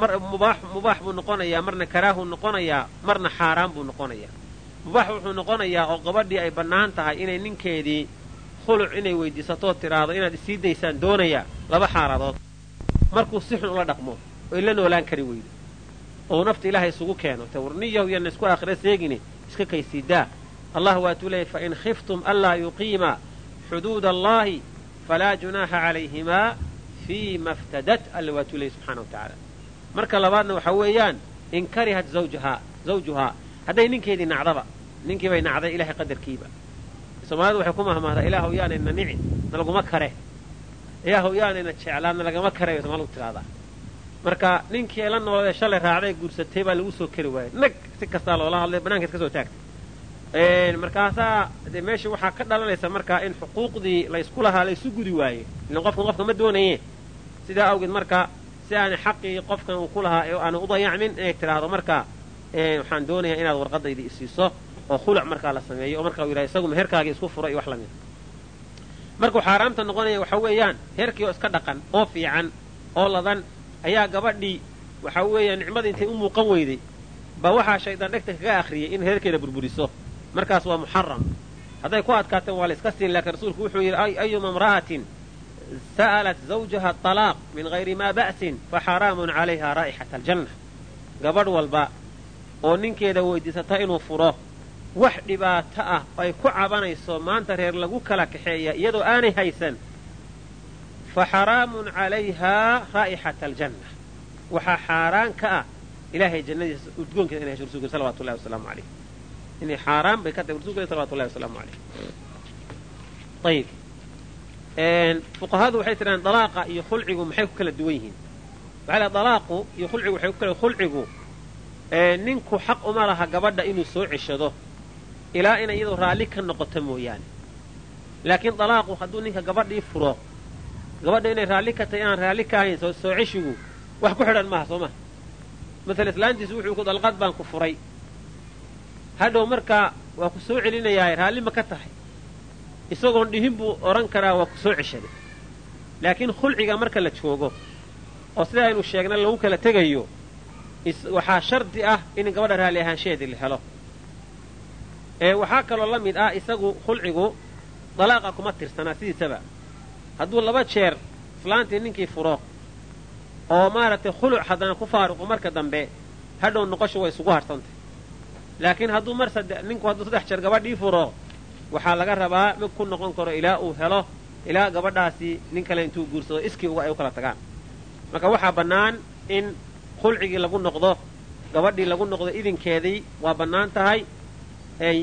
Speaker 2: mar mubaax buu noqonayaa marna karaahuu noqonayaa marna xaaraan buu noqonayaa. Mubaax wuxuu noqonayaa oo gabadhii ay bannaan tahay inay ninkeedii khuluc inay weydiisatoo tidhaahdo inaad isii daysaan doonayaa laba xaaladood markuu si xun ula dhaqmo oy la noolaan kari weydo ou nafta ilaahay isugu keeno tawrniyahu yana isku aakhira seegine iska kaysiidaa allah waatuu leeyay fain khiftum anlaa yuqiima xuduud allahi falaa junaaxa calayhimaa fii ma ftadat alla waatuu leeyay subxana wa tacaala marka labaadna waxaa weeyaan in karihat zawjuhaa hadday ninkeedii nacdaba ninkii bay nacday ilahay qadarkiiba soomaalidu waxay ku mahmahdaa ilaahu yaanayna nici nalaguma kare ilaahu yaanayna jeclaa nalagama kare bay somaaligu tidhahdaa marka ninkii ay la nooladae shalay raacday guursatay baa lagu soo kari waayay nag si kastaa loola hadlay banankeed ka soo taagtay markaasaa dee meesha waxaa ka dhalanaysa markaa in xuquuqdii laysku lahaa laysu gudi waaye ilan qofkan qofka ma doonaye sidaa awgeed marka si aanay xaqii qofkan uu ku lahaa aana u inay tidhaahdo marka waxaan doonayaa inaad warqadaydii isiiso oo khuluc markaa la sameeyo oo marka u yidhaha isagu meherkaagii isku fura iyo wax la mid markuu xaaraamta noqonaya waxa weeyaan heerkii oo iska dhaqan oo fiican oo ladan ayaa gabadhii waxa weeyaan nicmadii intay u muuqan weyday baa waxaa shaydaan dhegta kaga akhriyay in heerkeeda burburiso. Markaas waa muxaram hadday ku adkaateen waa la iska siin laakiin rasuulku wuxuu yidhi ayuma imra'atin sa'alat zawjaha talaaq min hayri maa ba'sin fa xaraamun calayha raa'ixata aljanna gabadh walba oo ninkeeda weydiisata inuu furo wax dhibaato ah ay ku cabanayso maanta reer lagu kala kaxeeya iyadoo aanay haysan fa xaraamun calayhaa raa'ixata aljanna waxaa xaaraan ka ah ilaahay jannadiisa udgoonkeeda inay hesho rsulka salawatu llahi wasalaamu calayh inay xaaraan bay ka tahay rsulka salawatu llahi wasalaamu calayh ayib fuqahadu waxay tidhahaan dalaaqa iyo khulcigu maxay ku kala duwan yihiin? Waxaa la dalaaqu iyo khulcigu waxay ku kala khulcigu ninku xaq uma laha gabadha inuu soo ceshado ilaa inay iyadoo raalli ka noqoto mooyaane. Laakiin dalaaqu hadduu ninka gabadhii furo gabadha inay raalli ka tahay inaan raalli ka ahayn soo ceshigu wax ku xidhan maaha soo maha masala islaantiisu wuxuu ku dalqad baan ku furay. Hadhow markaa waa ku soo celinayaa raalli ma ka tahay isagoon dhihin buu odhan karaa waa ku soo ceshaday. Laakiin khulciga marka la joogo oo sida aynu sheegna lagu kala tegayo waxaa shardi ah in gabadha raalli ahaanshaheedii la helo. Waxaa kaloo la mid ah isagu khulcigu dalaaqa kuma tirsanaa sidiisaba. Hadduu laba jeer islaantii ninkii furo oo maaragtay khuluc haddana ku faaruqo marka dambe hadhow noqosha way isugu harsantay laakiin hadduu mar ninku hadduu saddex jeer gabadhii furo waxaa laga rabaa mid ku noqon karo ilaa uu helo ilaa gabadhaasi nin kale intuu guursado iskii uga ay u kala tagaan. Marka waxaa bannaan in khulcigii lagu noqdo gabadhii lagu noqdo idinkeedii waa bannaan tahay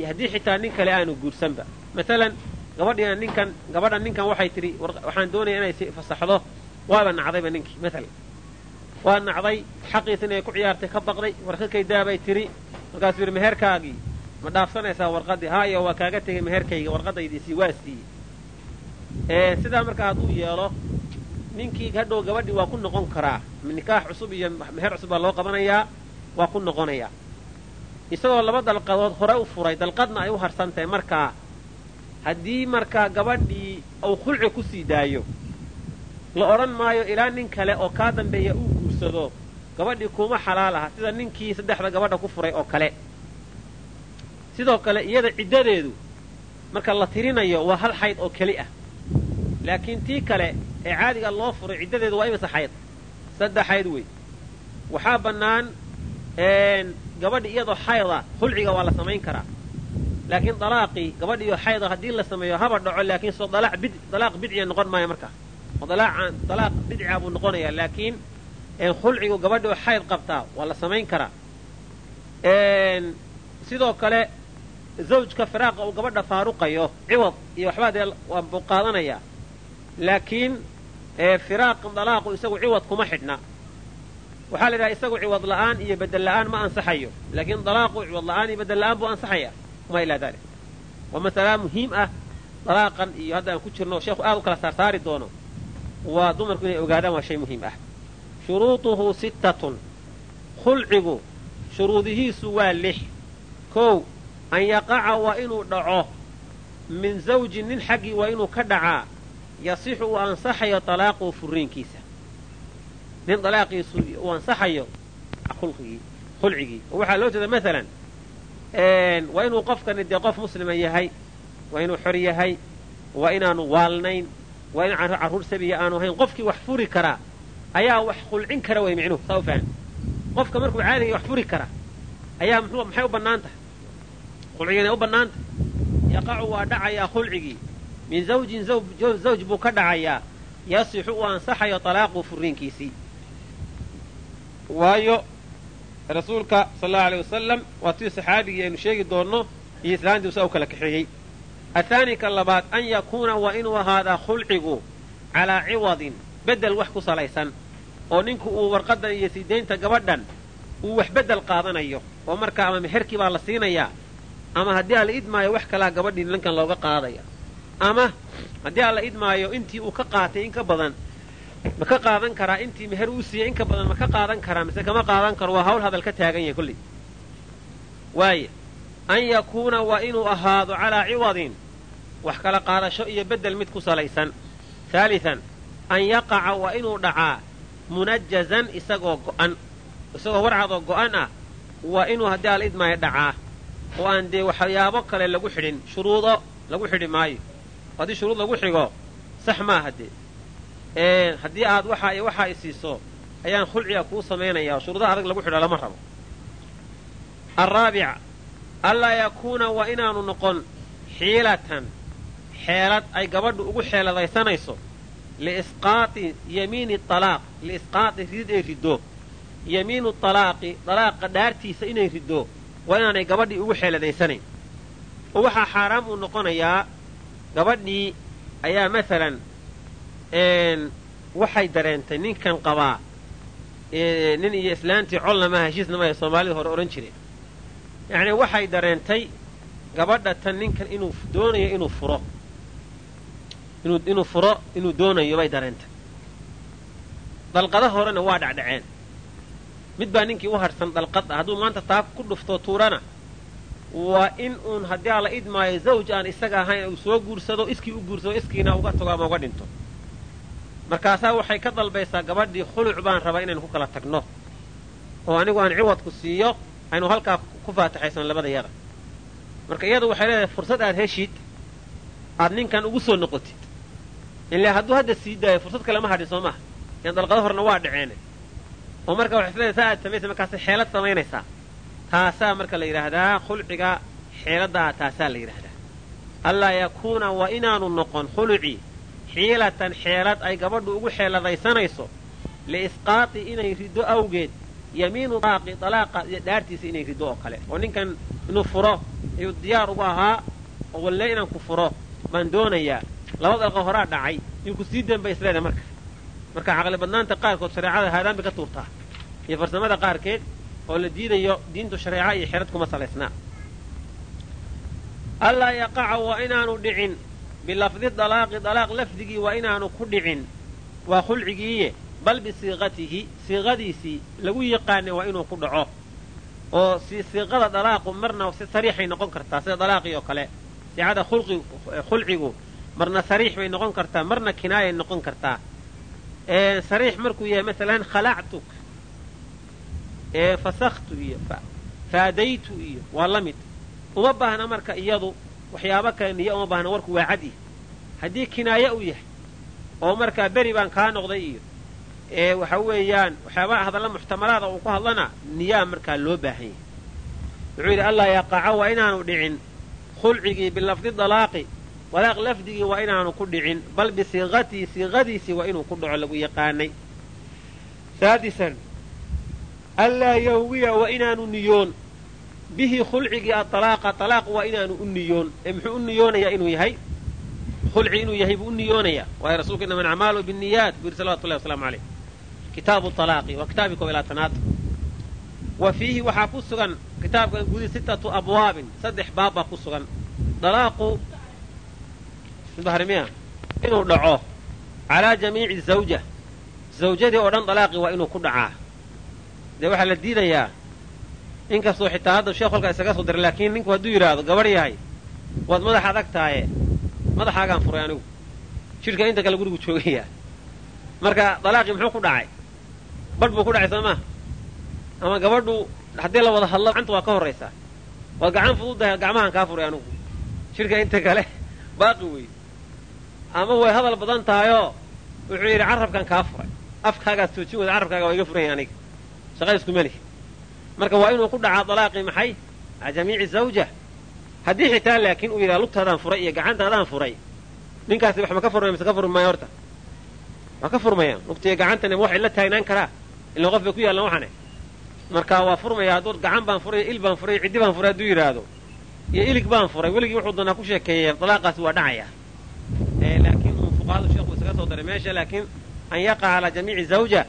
Speaker 2: haddii xitaa nin kale aanu guursanba. Maalan gabadhiina ninkan gabadha ninkan waxay tidhi waxaan doonaya inay fasaxdo. Waaba nacdayba ninkii maalan waa nacday xaqiisa inay ku ciyaartay ka baqday warkakaydaabay tidhi. Markaasuu yidhi meherkaagii ma dhaafsanaysaa warqaddii haayo waa kaaga tegay meherkayga warqadaydiisii waa siiyey sidaa markaa hadduu yeelo ninkii hadhow gabadhii waa ku noqon karaa. Nikaax cusub iyo meher cusub baa loo qabanayaa waa ku noqonayaa isagoo laba dalqadood hore u furay dalqadna ay u harsan tahay markaa haddii markaa gabadhii uu khulci ku sii daayo la odhan maayo ilaa nin kale oo kaa dambeeya uu guursado gabadhii kuma xalaal aha sida ninkii saddexda gabadha ku furay oo kale sidoo kale iyada ciddadeedu marka la tirinayo waa hal xayd oo keli ah. Laakiin tii kale ee caadiga loo furay ciddadeedu waa imase xayd saddex xayd wey waxaa bannaan gabadhi iyadoo xayda khulciga waa la samayn karaa. Laakiin dalaaqii gabadhiiyo xayda haddii la sameeyo haba dhaco laakiin soo dalaaq bidciya noqon maayo markaa oo dalaaq bidciga buu noqonayaa laakiin khulcigu gabadhi oo xayd qabtaa waa la samayn karaa. Sidoo kale zawjka firaaqa uu gabadha faaruqayo ciwad iyo waxbaa dee waa buu qaadanayaa laakiin firaaq dalaaqu isagu ciwad kuma xidhna. Waxaa la yidhaha isagu ciwad la'aan iyo bedel la'aan ma ansaxayo. Laakiin dalaaqu ciwad la'aan iyo bedel la'aan buu ansaxaya. Wama ilaa dalik waa masala muhiim ah dalaaqan iyo hadda aan ku jirno sheekhu aad u kala saarsaari doono. Waa dumarku inay ogaadaan waa shay muhiim ah. Shuruuduhu sittatun. Khulcigu shuruudihiisu waa lix. Kow an yaqaca waa inuu dhaco min zawjin nin xaggii waa inuu ka dhacaa yasixu uu ansaxayo talaaquu furiinkiisa nin dalaaqiisu uu ansaxayo khulcigii. Waxaa loo jeeda maalan waa inuu qofkani dee qof muslima yahay waa inuu xor yahay waa inaanu waalnayn waa in carruur sabiya aanu ahayn qofkii wax furi karaa ayaa wax khulcin kara way micnuhu saa u fahan. Qofka markuu caadiga wax furi kara ayaa maxay u bannaan tahay khulcigiinay u bannaan. Tahay yaqacu waa dhacayaa khulcigii. Min zawjin zawj buu ka dhacayaa yasixu uu ansaxayo talaaqu furiinkiisii waayo rasuulka sal allau aleyh wasalam waa tii saxaabigii aynu sheegi doonno iyo islaantii usaa u kala kaxeeyey. Athaani ka labaad an yakuuna waa inuu ahaadaa khulcigu calaa ciwadin beddel wax ku salaysan oo ninku uu warqaddan iyo siidaynta gabadhan uu wax beddel qaadanayo oo markaa ama meherkii baa la siinayaa ama haddii alla idmaayo wax kalaa gabadhii ninkan looga qaadaya. Ama haddii alla idmaayo intii uu ka qaatay in ka badan ma ka qaadan karaa intii meher uu siiyey in ka badan ma ka qaadan karaa mise kama qaadan karo waa hawl hadal ka taagan yahay kolley. Waaye an yakuuna waa inuu ahaado calaa ciwadin wax kala qaadasho iyo beddel mid ku salaysan. Haalitan an yaqaca waa inuu dhacaa munajazan isagoo go'an isagoo warcadoo go'an ah waa inuu haddii alla idmaayo dhacaa oo aan dee waxyaabo kale lagu xidhin shuruudo lagu xidhi maayo. Haddii shuruud lagu xigo sax maaha dee. Haddii aad waxaa iyo waxaa i siiso ayaan khulciga kuu samaynayaa shuruudaha adag lagu xidho lama rabo. Araabic allaa yakuuna waa inaanu noqon xiilatan xeelad ay gabadhu ugu xeeladaysanayso liisqaati yamiini alaaq liisqaati rid ay riddo yamiinu talaaqi dalaaqa dhaartiisa inay riddo waa inaanay gabadhii ugu xeeladaysanayn oo waxaa xaaraam uu noqonayaa gabadhii ayaa maalan waxay dareentay ninkan qabaa nin iyo islaantii colnama heshiisnama ay soomaalida hore odhan jireen. Yacnii waxay dareentay gabadha tan ninkan inuu doonayo inuu furo. Inuu furo inuu doonayo bay dareentay. Dalqada horena waa dhacdhaceen mid baa ninkii u harhsan dalqad ah hadduu maanta taa ku dhufto tuurana waa in uun haddii alla idmaayo zawj aan isaga ahayn uu soo guursado iskii u guursado iskiina uga tago ama uga dhinto. Markaasaa waxay ka dalbaysaa gabadhii khuluc baan rabaa inaynu ku kala tagno. Oo anigu aan ciwadku siiyo aynu halkaa ku faataxaysan labada yada marka iyadu waxay leedahay fursad aad heshid aad ninkan ugu soo noqotid. Ilaa hadduu hadda sii daayo fursad kale ma hadhin soo maha yan dalqado horna waa dhaceene oo marka waxay isleedahay saa aad samaysa markaasay xeelad samaynaysaa taasaa marka la yidhaahdaa khulciga xeeladdaa taasaa la yidhaahdaa. Allaa yakuuna waa inaanu noqon khulucii xiilatan xeelad ay gabadhu ugu xeeladaysanayso liisqaati inay riddo awgeed yamiinu daaqi dalaaqa dhaartiisa inay riddo oo kale. Oo ninkan inuu furo ayuu diyaar ugu ahaa oo walle inaan ku furo baan doonayaa. Laba dalqa horaa dhacay iyuu ku sii danba isleeda marka. Marka caqli badnaanta qaarkood shareecada haadaan bay ka tuurtaa iyo farsamada qaarkeed oo la diidayo diintu shareeca iyo xeelad kuma salaysnaa allaa yaqaca waa inaanu dhicin bilafdi dalaaqi dalaaq lafdigii waa inaanu ku dhicin waa khulcigiiye bal bisiiqatihi siiqadiisii lagu yaqaanay waa inuu ku dhaco oo si siiqada dalaaqu marna si sariixay noqon kartaa sida dalaaqii oo kale. Siicada khulcigu marna sariix bay noqon kartaa marna kinaayay noqon kartaa. Sariix markuu yahay maalan khalactuk fasaktu iyo faadaytu iyo waa la mid. Uma baahna marka iyadu waxyaabo kale niyo uma baahna warku waa cadi haddii kinaaye uu yahay oo markaa beri baan kaa noqday iyo ee waxa weeyaan waxyaabaha hadalla muxtamalaada uu ku hadlana niyaa markaa loo baahan yahay. Wuxuu yidhi allaa yaqaca waa inaanu dhicin khulcigii bilafdi dalaaqi dalaaq lafdigii waa inaanu ku dhicin bal bisiiqatii siiqadiisii waa inuu ku dhaco lagu yaqaanay allaa yahwiya waa inaanu niyoon. Bihi khulcigii atalaaqa talaaq waa inaanu u niyoon. Ee muxuu u niyoonayaa inuu yahay? Khulci inuu yahay buu u niyoonayaa waayo rasuulka inama alacmaalu binniyaat buu yidhi salawatu llahi waslamu kitaabu talaaqi waa kitaabii ilaa tanaad wa fiihi waxaa ku sugan kitaabkan gudi sittatu abwaabin saddex baab baa ku sugan. Dalaaqu bahrimiya inuu dhaco calaa jamiici zawja. Zawjadii oo dhan dalaaqii waa inuu ku dhacaa dee waxaa la diidayaa? Inkastoo xitaa hadda sheekh kolkaa isaga soo diray laakiin ninku hadduu yidhaahdo gabarh yahay waad madax adag tahaye madaxaagaan furay anigu. Jidhka inta kale gurigu joogayaa. Marka dalaaqii muxuu ku dhacay? Badh buu ku dhacay soo ama gabadhu haddii la wada hadlo gacanta waa ka horraysaa. Waad gacan fududdahay gacmahan kaa furay anugu shirka inta kale [LAUGHS] baaqi wey ama way hadal badan tahayoo wuxuu yidhi carrabkan kaa furay. Afkaagaas toojin wada carrabkaaga waa iga furan yahay aniga shaqa isku melihi marka waa inuu ku dhacaa dalaaqii maxay? Maca jamiici zawja. Haddii xitaa laakiin uu yidhaha lugtaadaan furay iyo gacantaadaan furay ninkaasi wax ma ka furmaya mise ka furmi horta? Waa ka furmaya lugtiiyo gacantana waxay la taagnaan karaa? Ilan qof bay ku yaallan waxane marka waa furmaya hadduu gacan baan furay il baan furay ciddi baan furay hadduu yidhaahdo. Iyo ilig baan furay. Weligii wuxuu doonaa ku sheekeeyey dalaaqaasi waa dhacaya. Laakiin fuqahadu sheekhu isaga soo daray meesha laakiin an yaqa calaa jamiici zawja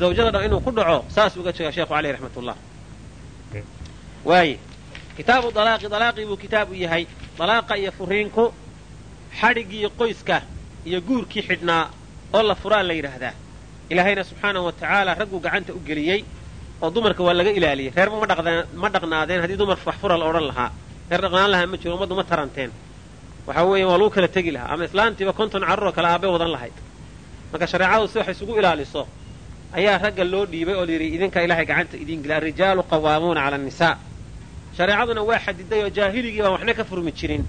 Speaker 2: zawjada dhan inuu ku dhaco saas uga jeega sheekhu caleyh raxmatullah waaye kitaabu dalaaqi dalaaqii buu kitaab u yahay dalaaqa iyo furiinku xadhiggii qoyska iyo guurkii xidhnaa oo la furaa la yidhaahdaa ilaahayna subxaanahu wa tacaala ragguu gacanta u geliyey oo dumarka waa laga ilaaliyey reerma ma dhaqnaadeen haddii dumarka wax fura la odhan lahaa reer dhaqnaan lahaa ma jiro ummaddu ma taranteen waxa weeye waa lagu kala tegi lahaa ama islaantiiba konton carruuroo kale aabay wadan lahayd marka shareecadu si wax isugu ilaaliso ayaa ragga loo dhiibay oo layidhi idinka ilaahay gacanta idiin geliy arrijaalu qawaamuuna cala annisaa shareecaduna waa xadiday oo jaahiligii baan waxna ka furmi jirin